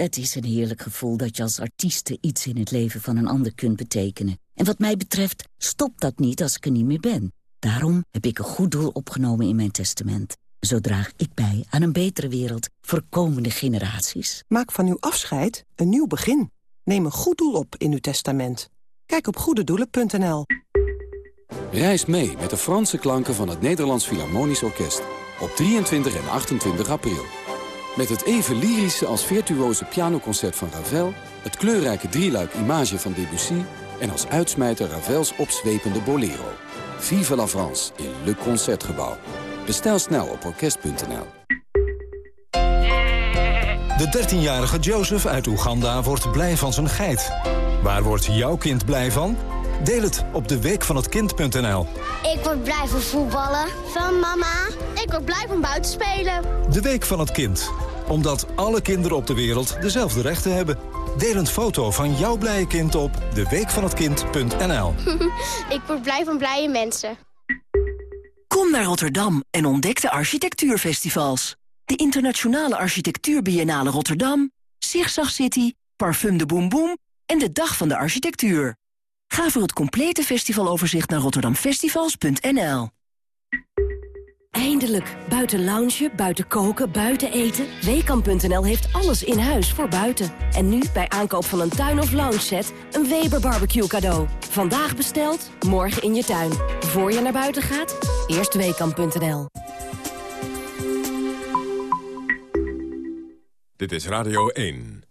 Het is een heerlijk gevoel dat je als artieste iets in het leven van een ander kunt betekenen. En wat mij betreft stopt dat niet als ik er niet meer ben. Daarom heb ik een goed doel opgenomen in mijn testament. Zo draag ik bij aan een betere wereld voor komende generaties. Maak van uw afscheid een nieuw begin. Neem een goed doel op in uw testament. Kijk op goededoelen.nl. Reis mee met de Franse klanken van het Nederlands Philharmonisch Orkest. Op 23 en 28 april. Met het even lyrische als virtuoze pianoconcert van Ravel... het kleurrijke drieluik Image van Debussy... en als uitsmijter Ravels opzwepende Bolero. Vive la France in Le Concertgebouw. Bestel snel op orkest.nl. De 13-jarige Joseph uit Oeganda wordt blij van zijn geit. Waar wordt jouw kind blij van? Deel het op de week van het kind.nl. Ik word blij van voetballen. Van mama. Ik word blij van buiten spelen. De week van het kind. Omdat alle kinderen op de wereld dezelfde rechten hebben. Deel een foto van jouw blije kind op deweekvanhetkind.nl. [LAUGHS] ik word blij van blije mensen. Kom naar Rotterdam en ontdek de architectuurfestivals. De Internationale Architectuurbiennale Rotterdam, Zigzag City, Parfum de Boom Boom en de Dag van de Architectuur. Ga voor het complete festivaloverzicht naar rotterdamfestivals.nl. Eindelijk. Buiten loungen, buiten koken, buiten eten. Weekamp.nl heeft alles in huis voor buiten. En nu bij aankoop van een tuin- of lounge set een Weber barbecue cadeau. Vandaag besteld, morgen in je tuin. Voor je naar buiten gaat, eerst Weekamp.nl. Dit is Radio 1.